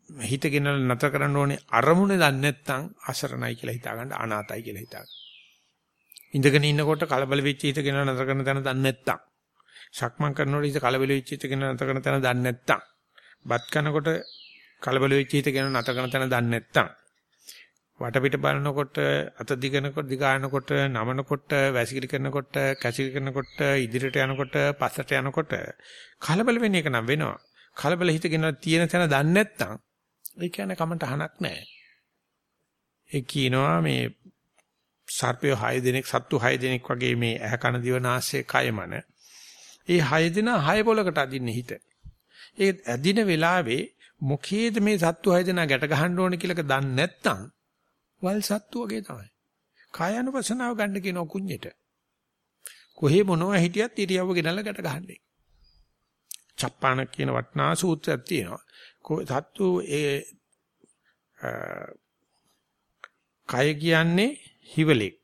හිත ගෙනල්ලා නැතර කරන්න ඕනේ අරමුණ දන්නේ නැත්නම් අසරණයි කියලා හිතා ගන්න අනාතයි කියලා හිතා ගන්න. ඉඳගෙන ඉන්නකොට කලබල වෙච්ච හිත ගෙනල්ලා නැතර කරන තැන දන්නේ නැත්නම් සක්මන් කරනකොට හිත කලබල වෙච්ච හිත ගෙනල්ලා නැතර කරන තැන දන්නේ නැත්නම් බත් කනකොට කලබල වෙච්ච හිත ගෙනල්ලා නැතර කරන තැන දන්නේ නැත්නම් වටපිට බලනකොට අත දිගනකොට දිගානකොට නමනකොට වැසිකිලි කරනකොට කැසිලි කරනකොට ඉදිරියට යනකොට පස්සට යනකොට කලබල වෙන එක නම් වෙනවා. කලබල හිතගෙන තියෙන තැන දන්නේ නැත්නම් ඒ කියන්නේ කමට අහනක් නැහැ. ඒ කියනවා මේ සර්පය 6 දෙනෙක් සත්තු 6 දෙනෙක් වගේ මේ ඇහ කන දිව නාසය කයමන. ඒ 6 දෙනා 6 පොලකට අදින්නේ හිත. ඒ ඇදින වෙලාවේ මොකේද මේ සත්තු 6 දෙනා ගැට ගහන්න ඕනේ කියලාක දන්නේ නැත්නම් වල් සත්තු වගේ තමයි. කායानुපසනාව ගන්න කියන කුඤ්ඤෙට. කොහේ මොනවා හිටියත් ඉරියව්ව ගෙනල්ලා ගැට ගහන්නේ. චප්පාණ කියන වටනා සූත්‍රයක් තියෙනවා. සත්තු ඒ කය කියන්නේ හිවලෙක්.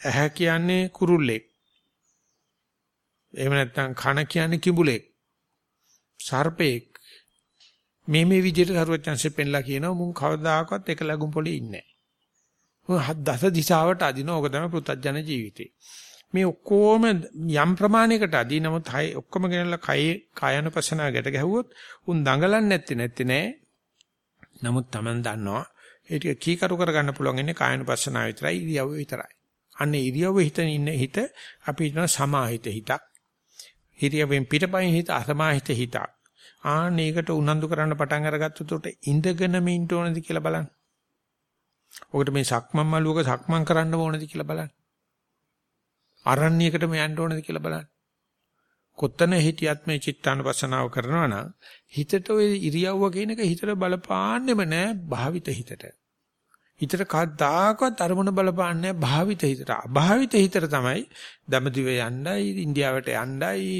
ඇහැ කියන්නේ කුරුල්ලෙක්. එහෙම නැත්නම් කන කියන්නේ කිඹුලෙක්. සර්පෙක්. මේ මේ විදිහට සරුවචන්සේ පෙන්ලා කියනවා මුන් කවදාකවත් එක ලඟුම් පොලේ ඉන්නේ නැහැ. දස දිශාවට අදින ඕක තමයි පෘථජන ජීවිතේ. මේ ඔක්කොම යම් ප්‍රමාණයකට අදී නමුත් හය ඔක්කොම ගෙනල්ලා කයේ කායනුපසනාව ගැට ගැහුවොත් උන් දඟලන්නේ නැත්තේ නැත්තේ නෑ. නමුත් Taman දන්නවා ඒ ටික කීකරු කරගන්න පුළුවන් ඉන්නේ කායනුපසනාව විතරයි ඉරියව්ව විතරයි. අන්න ඉරියව්ව හිතන ඉන්න හිත අපි හිතන සමාහිත හිතක්. ඉරියව්වෙන් පිටපයින් හිත අසමාහිත හිතක්. ආන්න ඒකට උනන්දු කරන්න පටන් අරගත්තොත් උට ඉඳගෙනම ඉන්න ඕනද කියලා බලන්න. ඔකට මේ සක්මන් මළුවක සක්මන් කරන්න ඕනද කියලා බලන්න. අරණ්‍යයකටම යන්න ඕනද කියලා බලන්න. කොත්තන හිටියත් මේ චිත්තානුපස්සනාව කරනවා නම් හිතට ওই ඉරියව්ව කියන එක හිතට බලපාන්නෙම නෑ භාවිත හිතට. හිතට කවදාකවත් අරමුණ බලපාන්නේ භාවිත හිතට. අභාවිත හිතට තමයි දමදිව යණ්ඩයි, ඉන්දියාවට යණ්ඩයි,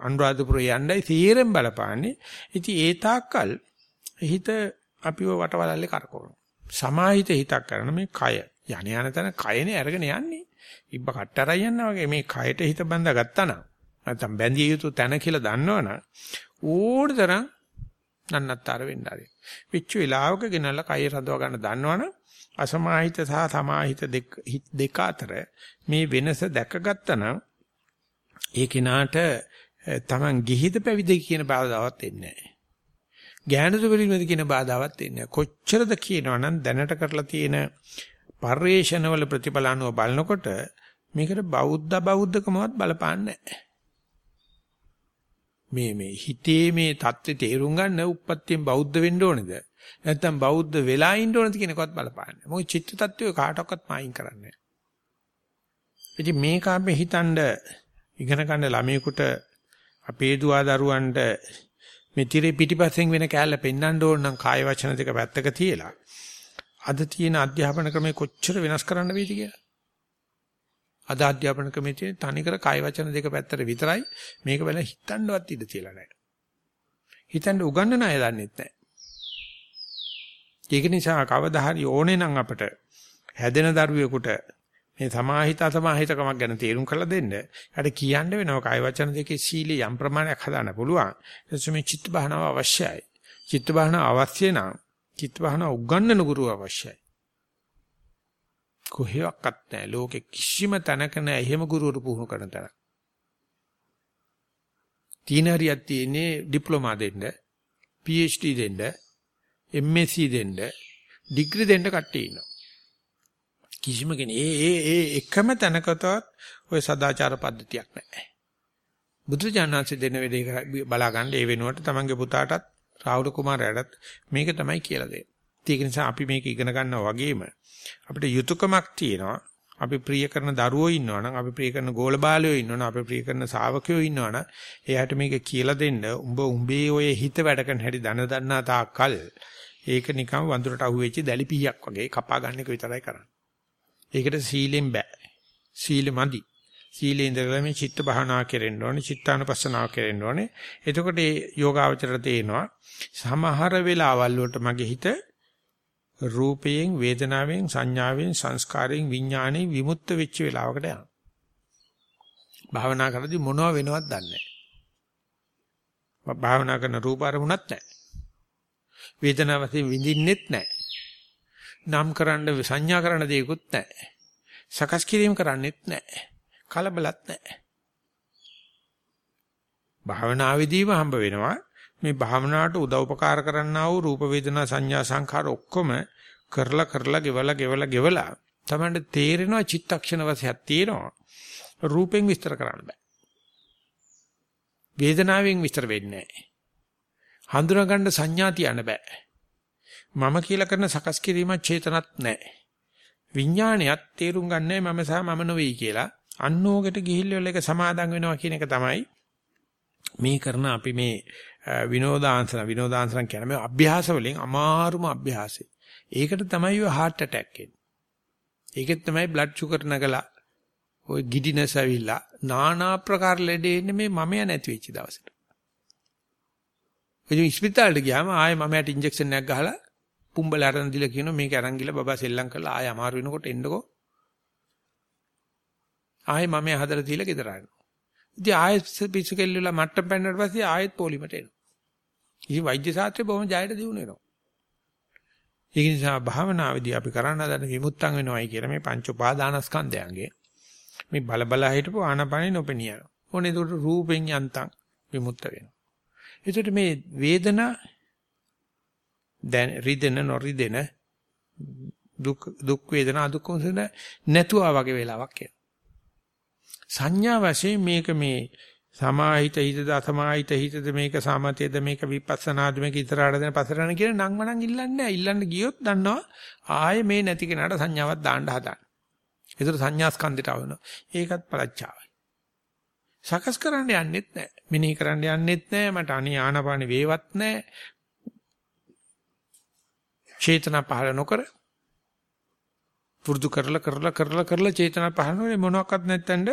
අනුරාධපුරේ යණ්ඩයි තීරෙන් බලපාන්නේ. ඉතින් ඒ තාක්කල් හිත අපිව වටවලල්ලේ කරකවනවා. සමාහිත හිතක් කරන මේ කය. යණ යන තැන කයනේ අරගෙන යන්නේ. ඉබ්බ කට්ටරයි යනවා වගේ මේ කයට හිත බඳා ගත්තා නම් නැත්නම් බැඳිය යුතු තැන කියලා දන්නවනම් ඕඩතරම් නන්නත්තර වෙන්න ආරේ. පිච්චු වෙලාවක ගෙනල්ලා කය රඳව ගන්න දන්නවනම් අසමාහිත සහ සමාහිත දෙක දෙක අතර මේ වෙනස දැකගත්තා නම් ඒ කෙනාට Taman ගිහිද පැවිදි කියන බාධාවක් එන්නේ නැහැ. ඥානද පිළිමද කියන බාධාවක් එන්නේ කොච්චරද කියනවනම් දැනට කරලා තියෙන පරිේශනවල ප්‍රතිඵල අනුව බලනකොට මේකට බෞද්ධ බෞද්ධකමවත් බලපාන්නේ නැහැ. මේ මේ හිතේ මේ தත්ත්වය තේරුම් ගන්න උප්පත්තියෙන් බෞද්ධ වෙන්න ඕනේද? නැත්නම් බෞද්ධ වෙලා ඉන්න ඕනද කියන එකවත් බලපාන්නේ. මොකද චිත්ත tattwe කාටවත් මායින් කරන්නේ නැහැ. ඉතින් මේක අපි හිතනද ඉගෙන ගන්න ළමයෙකුට අපේ දුවා දරුවන්ට මේ tire පිටිපස්සෙන් වෙන කෑල්ල පෙන්වන්න ඕන නම් කාය වචන දෙක පැත්තක තියලා අද තියෙන අධ්‍යාපන ක්‍රමය කොච්චර වෙනස් කරන්න වේද කියලා. අද අධ්‍යාපන ක්‍රමයේ තියෙන තනිකර කාය වචන දෙක පැත්තට විතරයි මේක වෙල හිතන්නවත් ඉඩ තියලා නැහැ. හිතන්න උගන්නන අය දන්නෙත් නැහැ. ඒක නිසා කවදා හරි ඕනේ නම් අපට හැදෙන දරුවෙකුට මේ සමාහිත අසමාහිතකමක් ගැන තේරුම් කරලා දෙන්න. ඊට කියන්න වෙනවා කාය වචන දෙකේ සීලී යම් ප්‍රමාණයක් හදාන්න පුළුවන්. එතකොට මේ චිත්ත භාවනාව අවශ්‍යයි. චිත්ත භාවනාව අවශ්‍ය නම් චිත්ත භාවනාව උගන්වන ගුරු අවශ්‍යයි. කොහෙවත් නැහැ. ලෝකෙ කිසිම තැනක නැහැ එහෙම ගුරුවරු පුහුණු කරන තරම්. තීන හරියක් තියෙන්නේ ඩිප්ලෝමා දෙන්න, PhD දෙන්න, MSc දෙන්න, ඩිග්‍රී දෙන්න කට්ටිය ඉන්නවා. කිසිම කෙනෙක් ඒ ඒ ඒ එකම තැනකටවත් ওই සදාචාර පද්ධතියක් නැහැ. බුදුජානනාංශ දෙන වෙලේ බලා ගන්න ඒ වෙනුවට තමන්ගේ පුතාටත් රාහුල කුමාරයාටත් මේක තමයි කියලා දෙන්නේ. ඒක නිසා අපි මේක ඉගෙන ගන්නවා වගේම අපිට යුතුයකමක් තියෙනවා. අපි ප්‍රිය කරන දරුවෝ ඉන්නවනම් අපි ප්‍රිය කරන ගෝල බාලයෝ ඉන්නවනම් අපි ප්‍රිය කරන ශාවකයෝ ඉන්නවනම් එයාට මේක කියලා දෙන්න උඹ උඹේ ඔය හිත වැඩ කරන හැටි දන දන්නා තාක්කල් ඒක නිකන් වඳුරට අහුවෙච්ච දැලි පීයක් වගේ කපා ගන්න එක විතරයි කරන්නේ. ඒකට සීලෙන් බෑ. සීල මදි. සීලේ ඉඳලා මේ චිත්ත භාවනා කෙරෙන්න ඕනේ, චිත්තානුපස්සනාව කෙරෙන්න ඕනේ. එතකොට මේ යෝගාවචරය තේනවා සමහර වෙලාවල් වලට මගේ හිත රූපයෙන්, වේදනාවෙන්, සංඥාවෙන්, සංස්කාරයෙන්, විඥාණයෙන් විමුක්ත වෙච්ච වෙලාවකට යනවා. භාවනා කරද්දී මොනව වෙනවද දන්නේ නැහැ. භාවනා කරන රූප අරමුණක් නැහැ. වේදනාව වශයෙන් විඳින්නෙත් නැහැ. නම් කරන්න සංඥා කරන්න දෙයක්වත් නැහැ. සකස් කිරීම කරන්නෙත් නැහැ. කලබලත් නැහැ. භාවනාවේදීම හම්බ වෙනවා මේ භාවනාවට උදව්පකාර කරන්නා වූ රූප වේදනා සංඥා සංඛාර ඔක්කොම කරලා කරලා ගෙවලා ගෙවලා ගෙවලා තමයි තේරෙනවා චිත්තක්ෂණ වශයෙන් තියෙනවා රූපෙන් විස්තර කරන්න බෑ වේදනාවෙන් විස්තර වෙන්නේ නැහැ හඳුනා ගන්න සංඥා තියන්න බෑ මම කියලා කරන සකස් කිරීමක් චේතනත් නැහැ. විඥාණයත් තේරුම් ගන්නෑ මම සහ මම නෙවෙයි කියලා. අන්නෝකට ගිහිල්ලා එක සමාදන් වෙනවා කියන එක තමයි මේ කරන අපි මේ විනෝදාංශන විනෝදාංශන කියන මේ අභ්‍යාස වලින් අමාරුම අභ්‍යාසය. ඒකට තමයි ඔය heart attack එන්නේ. ඒකෙත් තමයි blood sugar නගලා ඔය ගිඩිනස් ඇවිල්ලා নানা ප්‍රකාර ලෙඩ එන්නේ මේ මමයා නැති වෙච්ච දවසට. ඉතින් ස්පිතාලෙට ගියාම ආයේ මමයට ඉන්ජෙක්ෂන් එකක් ගහලා පුම්බල අරන් දීලා කියනවා මේක අරන් ගිහලා බබා සෙල්ලම් කරලා ආය අමාරු වෙනකොට එන්නකෝ. ආයෙ මම හදලා දීලා ගෙදර ආනවා. ඉතින් ආයෙත් පිස්සු කෙල්ලලා මට්ටම් පැන්නට පස්සේ ආයෙත් පොලිමට එනවා. ඉතින් වෛද්‍ය ශාස්ත්‍රය බොහොම ජයට දිනු වෙනවා. ඒක නිසා භාවනාවේදී අපි කරන්න හදන විමුක්තං වෙනවයි කියලා මේ පංච උපාදානස්කන්ධයන්ගේ මේ බල බල හිටපු ආනපනෙ නොපෙනියන. ඕනේ ඒකට රූපෙන් යන්තම් විමුක්ත වෙනවා. ඒකට මේ වේදනා දැන් රිදෙන නොරිදෙන දුක් දුක් වේදනා දුක් කොහොමද නැතුවා වගේ වෙලාවක් එනවා. සංඥා වශයෙන් මේක මේ සමාහිත හිතද අසමාහිත හිතද මේක සමතේද මේක විපස්සනාද මේක ඉතරාට දෙන පසරණ කියන නම් මනම් ඉල්ලන්නේ නැහැ. ඉල්ලන්න ගියොත් දන්නවා ආයේ මේ නැති කෙනාට සංඥාවක් දාන්න හදන. ඒතර සංඥා ස්කන්ධයට આવනවා. ඒකත් පළච්චාවයි. සකස් කරන්න යන්නෙත් නැහැ. මෙනෙහි කරන්න යන්නෙත් නැහැ. මට අනේ ආනපාන වේවත් නැහැ. චේතනා පහළ නොකර පුරුදු කරලා කරලා කරලා කරලා චේතනා පහළ නොකර මොනවත් නැත්තඳ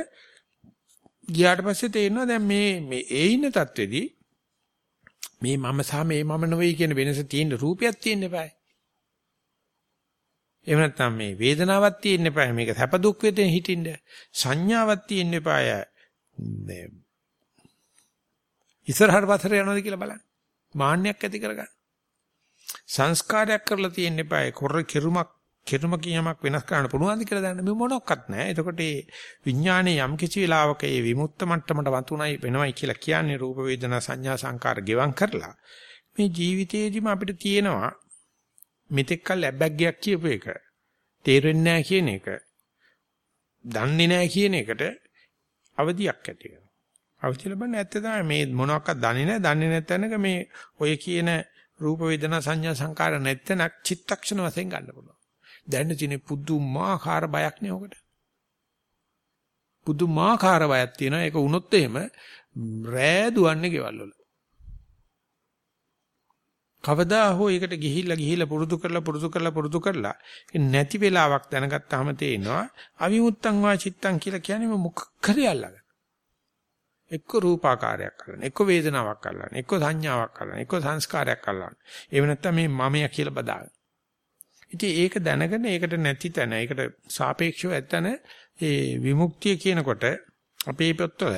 ගියාට පස්සේ තේරෙනවා දැන් මේ මේ ඒ ඉන්න තත්ත්වෙදී මේ මම සහ මේ මම නෙවෙයි කියන වෙනස තියෙන රූපයක් තියෙන්න eBay. එහෙම නැත්නම් මේ වේදනාවක් තියෙන්න eBay. මේක සැප දුක් වේදෙන හිටින්න සංඥාවක් තියෙන්න eBay. මේ ඉස්සරහට පස්සට යනවාද කියලා බලන්න. මාන්නයක් ඇති කරගන්න. සංස්කාරයක් කරලා තියෙන්න එපා. කොර කෙරුමක් කිරුම කියමක් වෙනස් කරන්න පුළුවන්ද කියලා දන්න මේ මොනක්වත් නැහැ. එතකොට මේ විඥානයේ යම් කිසි වෙලාවක මේ විමුක්ත මට්ටමට වතුණයි වෙනවයි කියලා කියන්නේ රූප වේදනා සංඥා සංකාර ගෙවම් කරලා මේ ජීවිතේදීම අපිට තියෙනවා මෙතෙක්කල් ලැබැග්ගයක් කියපු එක තේරෙන්නේ නැහැ කියන එක දන්නේ නැහැ කියන එකට අවදියක් ඇති වෙනවා. අවදි ලබන්නේ ඇත්ත තමයි මේ මොනවාක්වත් දන්නේ නැහැ. දන්නේ නැත්නම්ක මේ ඔය කියන රූප වේදනා සංඥා සංකාර නැත්නක් චිත්තක්ෂණ වශයෙන් ගන්න පුළුවන්. දැන් තියෙන පුදුමාකාර බයක් නේ ඔකට. පුදුමාකාර බයක් තියෙනවා. ඒක වුණොත් එහෙම රෑ දුවන්නේ ගෙවල් වල. කවදා හෝ ඒකට ගිහිල්ලා ගිහිල්ලා පුරුදු කරලා පුරුදු කරලා පුරුදු කරලා නැති වෙලාවක් දැනගත්තාම තේනවා අවිමුත්තං වා චිත්තං කියලා කියන්නේ මොකක් කරේ අල්ලගන්න. එක්ක රූපාකාරයක් අල්ලන්න, එක්ක වේදනාවක් අල්ලන්න, එක්ක සංඥාවක් අල්ලන්න, එක්ක සංස්කාරයක් අල්ලන්න. ඒව නැත්තම් මේ මමයා කියලා බදාගන්න. ඉතින් ඒක දැනගෙන ඒකට නැති තැන, ඒකට සාපේක්ෂව ඇත්තන ඒ විමුක්තිය කියනකොට අපේ පොත්වල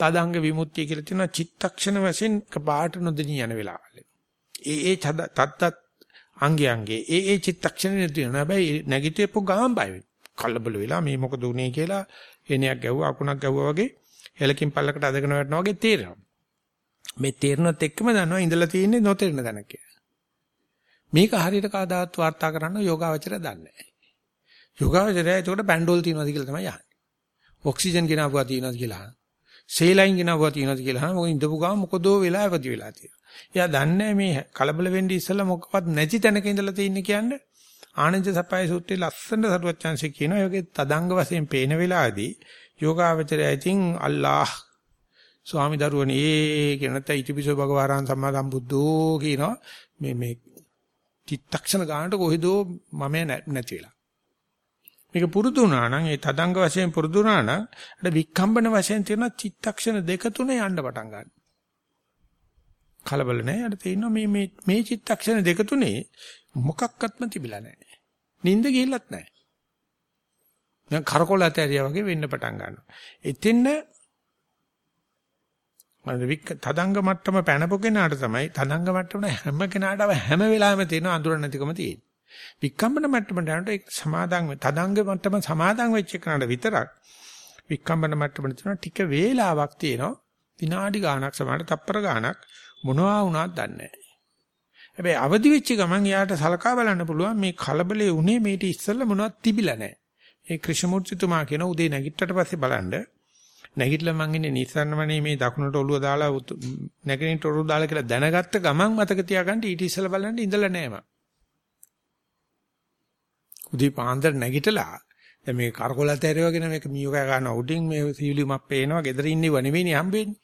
තදංග විමුක්තිය කියලා තියෙනවා චිත්තක්ෂණ වශයෙන් කපාට නොදෙනී යන වෙලාවල්. ඒ ඒ තත්ත්ත් අංගයන්ගේ ඒ ඒ චිත්තක්ෂණේ තියෙනවා. හැබැයි නැගිටිපු ගාම් බය වෙයි. කලබල වෙලා මේ මොකද උනේ කියලා එනයක් ගැව්වා අකුණක් ගැව්වා වගේ හෙලකින් පල්ලකට අදගෙන වැටෙනවා වගේ තේරෙනවා. මේ තේරෙනත් එක්කම දන්නවා ඉඳලා තියෙන්නේ නොතේරෙන තැනක කියලා. මේක හරියට කවදාවත් වාර්තා කරන්න යෝගාවචරය දන්නේ නැහැ. යෝගාවචරය ඒකට පැන්ඩෝල් තියනවාද කියලා තමයි අහන්නේ. ඔක්සිජන් ගෙනාවුවා තියනවාද කියලා අහනවා. සේලයින් ගෙනාවුවා තියනවාද කියලා අහනවා. මොකද ඉඳපු ගාම මොකදෝ වෙලා ඉවදි වෙලා තියෙනවා. එයා දන්නේ මේ කලබල වෙන්න ඉස්සෙල්ලා මොකවත් නැති තැනක ඉඳලා තින්නේ කියන්නේ. ආනන්ද සප්පයි සූත්‍රයේ ලස්සන සරුවච්චන්සේ කියනවා. ඒකේ තදංග වශයෙන් පේන වෙලාවේදී යෝගාවචරය ඉතින් අල්ලාහ් ස්වාමි දරුවනේ ඒ කියන නැත්නම් ඉතිපිසෝ භගවාරාන් සම්මා සම්බුද්ධෝ කියනවා මේ මේ චිත්තක්ෂණ ගන්නට කොහෙදෝ මම නැති වෙලා. මේක පුරුදු වුණා නම් ඒ තදංග වශයෙන් පුරුදු වුණා නම් අර වික්කම්බන වශයෙන් තියෙන චිත්තක්ෂණ දෙක තුන යන්න පටන් ගන්නවා. කලබල නැහැ. අර තේිනවා මේ මේ මේ චිත්තක්ෂණ දෙක තුනේ මොකක්වත්ම තිබිලා නැහැ. නිින්ද ගිහිල්ලත් නැහැ. දැන් කරකොල ඇතරියා වගේ වෙන්න පටන් ගන්නවා. එතෙන්න මම වික් තදංග මට්ටම පැනපු කෙනාට තමයි තදංග මට්ටම හැම කෙනාටම හැම වෙලාවෙම තියෙන අඳුර නැතිකම තියෙන්නේ. වික්කම්බන මට්ටමට යනකොට ඒක සමාදන් තදංග මට්ටම සමාදන් වෙච්ච කෙනාට විතරක් වික්කම්බන මට්ටමට තියෙන ටික වේලාවක් තියෙනවා. විනාඩි ගාණක් සමහර තප්පර ගාණක් මොනවා වුණාද දන්නේ නැහැ. හැබැයි අවදි වෙච්ච ගමන් යාට සලකා බලන්න පුළුවන් මේ කලබලේ උනේ මේට ඉස්සෙල්ලා මොනවද තිබිලා නැහැ. ඒ ක්‍රිෂ්ණමූර්තිතුමා කියන උදේ නැගිට්ටට පස්සේ බලන්න නැගිටලා මං ඉන්නේ නිස්සාරණමනේ මේ දකුණට ඔළුව දාලා නැගිටින්න ඔළුව දාලා කියලා දැනගත්ත ගමන් මතක තියාගන්න ඊට ඉස්සෙල්ලා බලන්න ඉඳලා නැහැ මම. උදේ පාන්දර නැගිටලා දැන් මේ කරකොලත් ඇරෙවගෙන මේක මියෝකා ගන්න උඩින් මේ සීලිමක් පේනවා gedara ඉන්නව නෙවෙයිනේ හම්බෙන්නේ.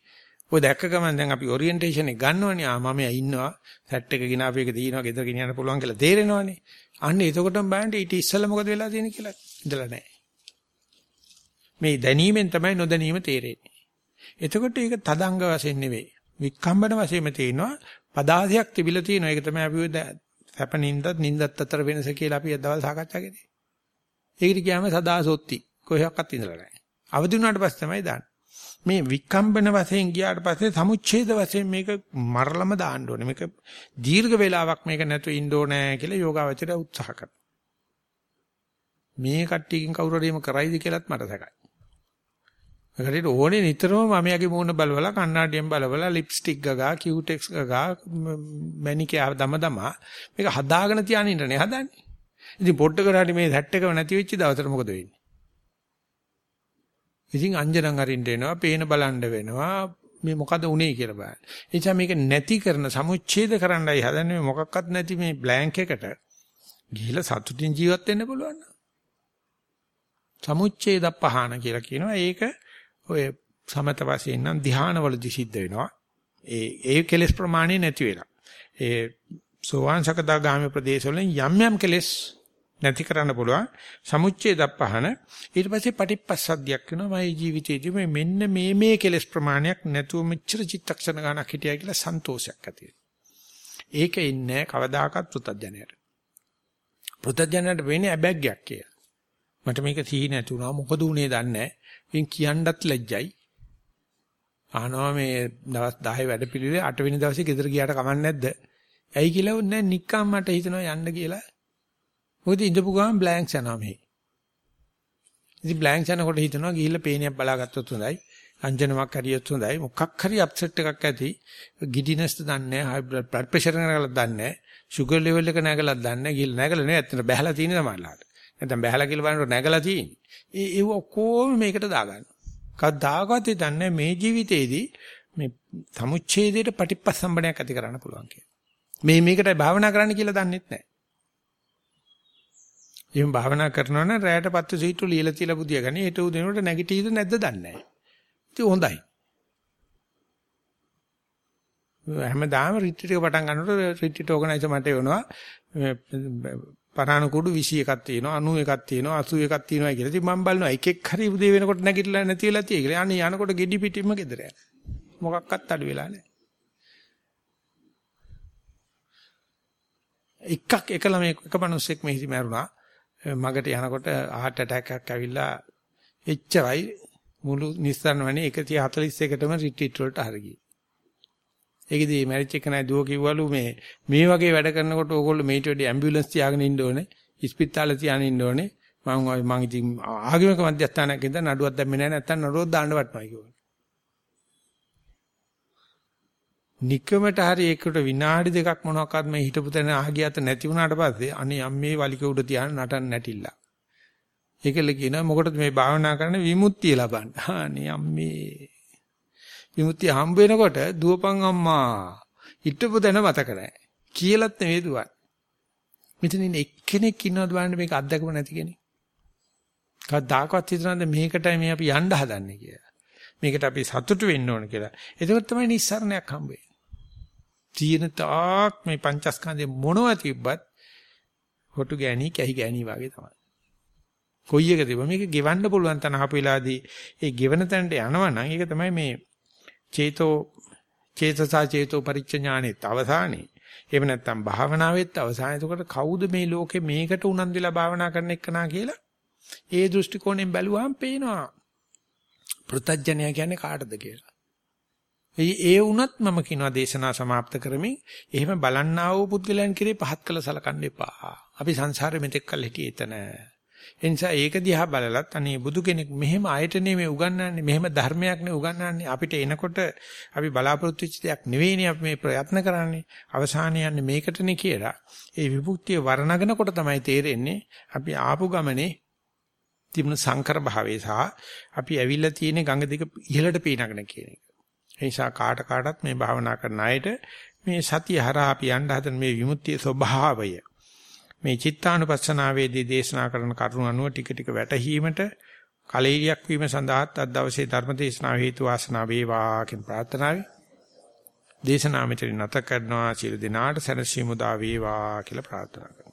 ඔය දැක්ක ගමන් දැන් අපි ඔරියන්ටේෂන් එක ගන්නවනේ ආ මම ඉන්නවා සෙට් එක ගినాපු එක දිනනවා gedara ගෙනියන්න පුළුවන් කියලා තේරෙනවනේ. අන්න එතකොටම බලන්න ඊට ඉස්සෙල්ලා මොකද වෙලා තියෙන්නේ කියලා ඉඳලා නැහැ. මේ දැනීමෙන් තමයි නොදැනීම තේරෙන්නේ. එතකොට ඒක තදංග වශයෙන් නෙවෙයි. වික්කම්බන වශයෙන්ම තියෙනවා. පදාසියක් තිබිලා තියෙනවා. ඒක තමයි අපි සැප නින්දත් නින්දත් අතර වෙනස කියලා අපි අදවල් සාකච්ඡා කරේ. ඒකට කියάμε සදාසොත්ති. කොහොක්වත් ඉඳලා නැහැ. අවදි වුණාට පස්සේ තමයි දාන්නේ. මේ වික්කම්බන වශයෙන් ගියාට පස්සේ සමුච්ඡේද වශයෙන් මේක මරලම දාන්න ඕනේ. මේක දීර්ඝ වේලාවක් මේක නැතුව ඉන්න ඕනේ කියලා යෝගාවචරය උත්සාහ කරනවා. මේ කට්ටියකින් කවුරු හරි එහෙම කරයිද කියලාත් මට සැකයි. ඒකට ඕනේ නිතරම මම යගේ මූණ බලවලා කණ්ණාඩියෙන් බලවලා ලිප්ස්ටික් ගගා කියුටෙක්ස් ගගා මැනිකේ දම දම මේක හදාගෙන තියාගෙන ඉන්නනේ හදන්නේ. ඉතින් පොඩ්ඩකට හරි මේ සැට් එකම නැති වෙච්ච දවසට මොකද වෙන්නේ? ඉතින් අංජනන් අරින්න එනවා, පේන බලන්න වෙනවා, මේ මොකද උනේ කියලා බලන්න. ඒ නිසා මේක නැති කරන සමුච්ඡේද කරන්නයි හදන්නේ මොකක්වත් නැති මේ බ්ලැන්ක් එකට ගිහිලා සතුටින් ජීවත් වෙන්න පුළුවන්. සමුච්ඡේද පහන කියලා කියනවා. ඒක ඔය සමත වශයෙන් නම් ධානවලදී සිද්ධ වෙනවා. ඒ ඒ කෙලස් ප්‍රමාණය නැති වෙලා. ඒ සෝවාන් සකදාගාමී ප්‍රදේශවලින් යම් යම් කෙලස් නැති කරන්න පුළුවන්. සමුච්ඡේද පහන ඊට පස්සේ පටිපස්සද්ධියක් වෙනවා. මගේ ජීවිතේදී මේ මෙන්න මේ මේ කෙලස් ප්‍රමාණයක් නැතුව මෙච්චර චිත්තක්ෂණ ගණක් හිටියා කියලා සන්තෝෂයක් ඇති ඒක ඉන්නේ කවදාකවත් පෘතජනයට පෘතජනයට වෙන්නේ අබැග්යක් කියලා. මට මේක සිහි නැතුණා මොකද උනේ දන්නේ නැහැ. කියන්නත් ලැජ්ජයි අහනවා මේ දවස් 10 වැඩ පිළිවෙලේ 8 වෙනි දවසේ ගෙදර ගියාට කමක් නැද්ද ඇයි කියලා උන්නේ නික්කම් මට හිතනවා යන්න කියලා මොකද ඉඳපු ගමන් බ්ලැන්ක්ස් යනවා මේ. ඉතින් බ්ලැන්ක්ස් යනකොට හිතනවා ගිහිල්ලා පේනියක් බලාගත්තොත් හොඳයි. අංජනමක් හරියොත් හොඳයි. මොකක් හරි අප්සෙට් එකක් ඇති. ගිඩිනස්ද දන්නේ නැහැ. හයි බ්ලඩ් ප්‍රෙෂර් එක නැගලා දන්නේ නැහැ. ෂුගර් ලෙවල් එක නැගලා දන්නේ නැහැ. ගිහිල්ලා නැගලා නෙවෙයි. ඇත්තට බහැලා තියෙන සමහරලාට. නැත්නම් බහැලා කියලා බලනකොට නැගලා තියෙන්නේ. ඒ ඒව ඔක්කොම මේකට දාගන්න. කවදාකවත් හිතන්නේ මේ ජීවිතේදී මේ සමුච්ඡේදයට පටිපස්සම්බණයක් ඇති කරන්න පුළුවන් කියලා. මේ මේකටයි භාවනා කරන්න කියලා දන්නෙත් නැහැ. එහෙනම් භාවනා කරනවා නම් රැයට පත්තු සීතු ලියලා තියලා බුදියා ගන්න. ඒට උදේනට නැගිටීද නැද්ද දන්නේ නැහැ. ඉතින් හොඳයි. හැමදාම රිට්‍රීට් එක පටන් ගන්නකොට රිට්‍රීට් ඕගනයිසර් මට එවනවා පරාණ කුඩු 21ක් තියෙනවා 91ක් තියෙනවා 81ක් තියෙනවා කියලා. ඉතින් මම බලනවා එකෙක් හරි උදේ වෙනකොට නැගිටලා නැතිලා තියෙයි කියලා. අනේ යනකොට ගෙඩි පිටින්ම ගෙදර යනවා. මොකක්වත් අඩු වෙලා නැහැ. එකක් එක ළමෙක් එක මිනිස්සෙක් මෙහිදි මැරුණා. මගට යනකොට heart attack එකක් ඇවිල්ලා එච්චරයි මුළු නිස්සාරණ වනේ 141ටම රිට්‍රීට් වලට හරගියේ. ඒකෙදි මැරිච් එක නෑ දුව කිව්වලු මේ මේ වගේ වැඩ කරනකොට ඕගොල්ලෝ මේට වැඩි ඇම්බියුලන්ස් තියාගෙන ඉන්න ඕනේ. ඉස්පිරිතාලේ තියාගෙන ඉන්න ඕනේ. මම මම ඉතින් ආගමික මධ්‍යස්ථානයක් ඉඳන් නඩුවක් දැම්මේ නෑ නැත්තම් නඩුවක් දාන්න වටනවා කිව්වා. නිකමට හරි ඒකට විනාඩි දෙකක් මොනවාක්වත් මේ හිටපු තැන ආගියත් නැති වුණාට පස්සේ අනේ අම්මේ වලික උඩ තියාන නටන්න නැටිලා. ඒකල කියනවා මොකටද මේ භාවනා කරන්න විමුක්තිය ලබන්න. අනේ අම්මේ. විමුක්තිය හම්බ වෙනකොට දුවපන් අම්මා. හිටපු තැන මතක නැහැ. කියලත් නෙවෙයි දුවන්නේ. මෙතන ඉන්න එක්කෙනෙක් ඉන්නවද බලන්න මේක අත්දැකම නැති කෙනෙක්. කවදාකවත් හිතනද මේකටයි මේ අපි යන්න හදන්නේ කියලා. මේකට අපි සතුටු වෙන්න ඕන කියලා. එතකොට තමයි නිස්සාරණයක් හම්බ වෙන්නේ. තියෙන තාක් මේ පංචස්කන්ධේ මොනවා තිබ්බත් හොටු ගෑණි කැහි ගෑණි වගේ තමයි. කොයි එක තිබ්බ මේක ගෙවන්න පුළුවන් තන ආපු වෙලාදී ඒ ගෙවන තැනට යනවනම් ඒක තමයි මේ චේතෝ චේතසා චේතෝ පරිච්ඡඥානෙත් අවසානේ. එහෙම නැත්නම් භාවනාවෙත් අවසානේ. එතකොට කවුද මේ ලෝකේ මේකට උනන්දු වෙලා භාවනා කරන එකනා කියලා? ඒ දෘෂ්ටි කෝණයෙන් බැලුවාම පේනවා. පෘතජ්ජනය කියන්නේ කාටද කියලා. ඒ ඒ වුණත් මම කියනවා දේශනා સમાપ્ત කරමින් එහෙම බලන්නා වූ පුද්ගලයන් කෙරේ පහත් කළ සලකන්න එපා. අපි සංසාරෙ මෙතෙක් කල් හිටියේ එතන. ඒ නිසා ඒක දිහා බලලත් අනේ බුදු කෙනෙක් මෙහෙම ආයත නෙමෙයි උගන්වන්නේ මෙහෙම ධර්මයක් නෙවෙයි උගන්වන්නේ අපිට එනකොට අපි බලාපොරොත්තු වෙච්ච දෙයක් නෙවෙයිනේ අපි මේ ප්‍රයත්න කරන්නේ අවසානයේ යන්නේ මේකටනේ කියලා. ඒ විමුක්තිය වර්ණගෙනකොට තමයි තේරෙන්නේ අපි ආපු ගමනේ තිබුණ සංකර භාවයේ සහ අපි ඇවිල්ලා තියෙන ගඟ දිග ඉහළට පීනගෙන කියන එක. ඒ නිසා කාට කාටත් මේ භාවනා කරන අයට මේ සතිය හරහා අපි යන්න හදන මේ විමුක්තිය ස්වභාවය මේ චිත්තානුපස්සනාවේදී දේශනා කරන කරුණු අනුව ටික ටික වැටහීමට කලීරියක් වීම සඳහාත් අද දවසේ ධර්ම දේශනාව හේතු වාසනා වේවා කියන ප්‍රාර්ථනාවයි. දේශනාව මෙතන නැත කරනවා. සියලු දෙනාට සැනසීම උදා වේවා කියලා ප්‍රාර්ථනා කරනවා.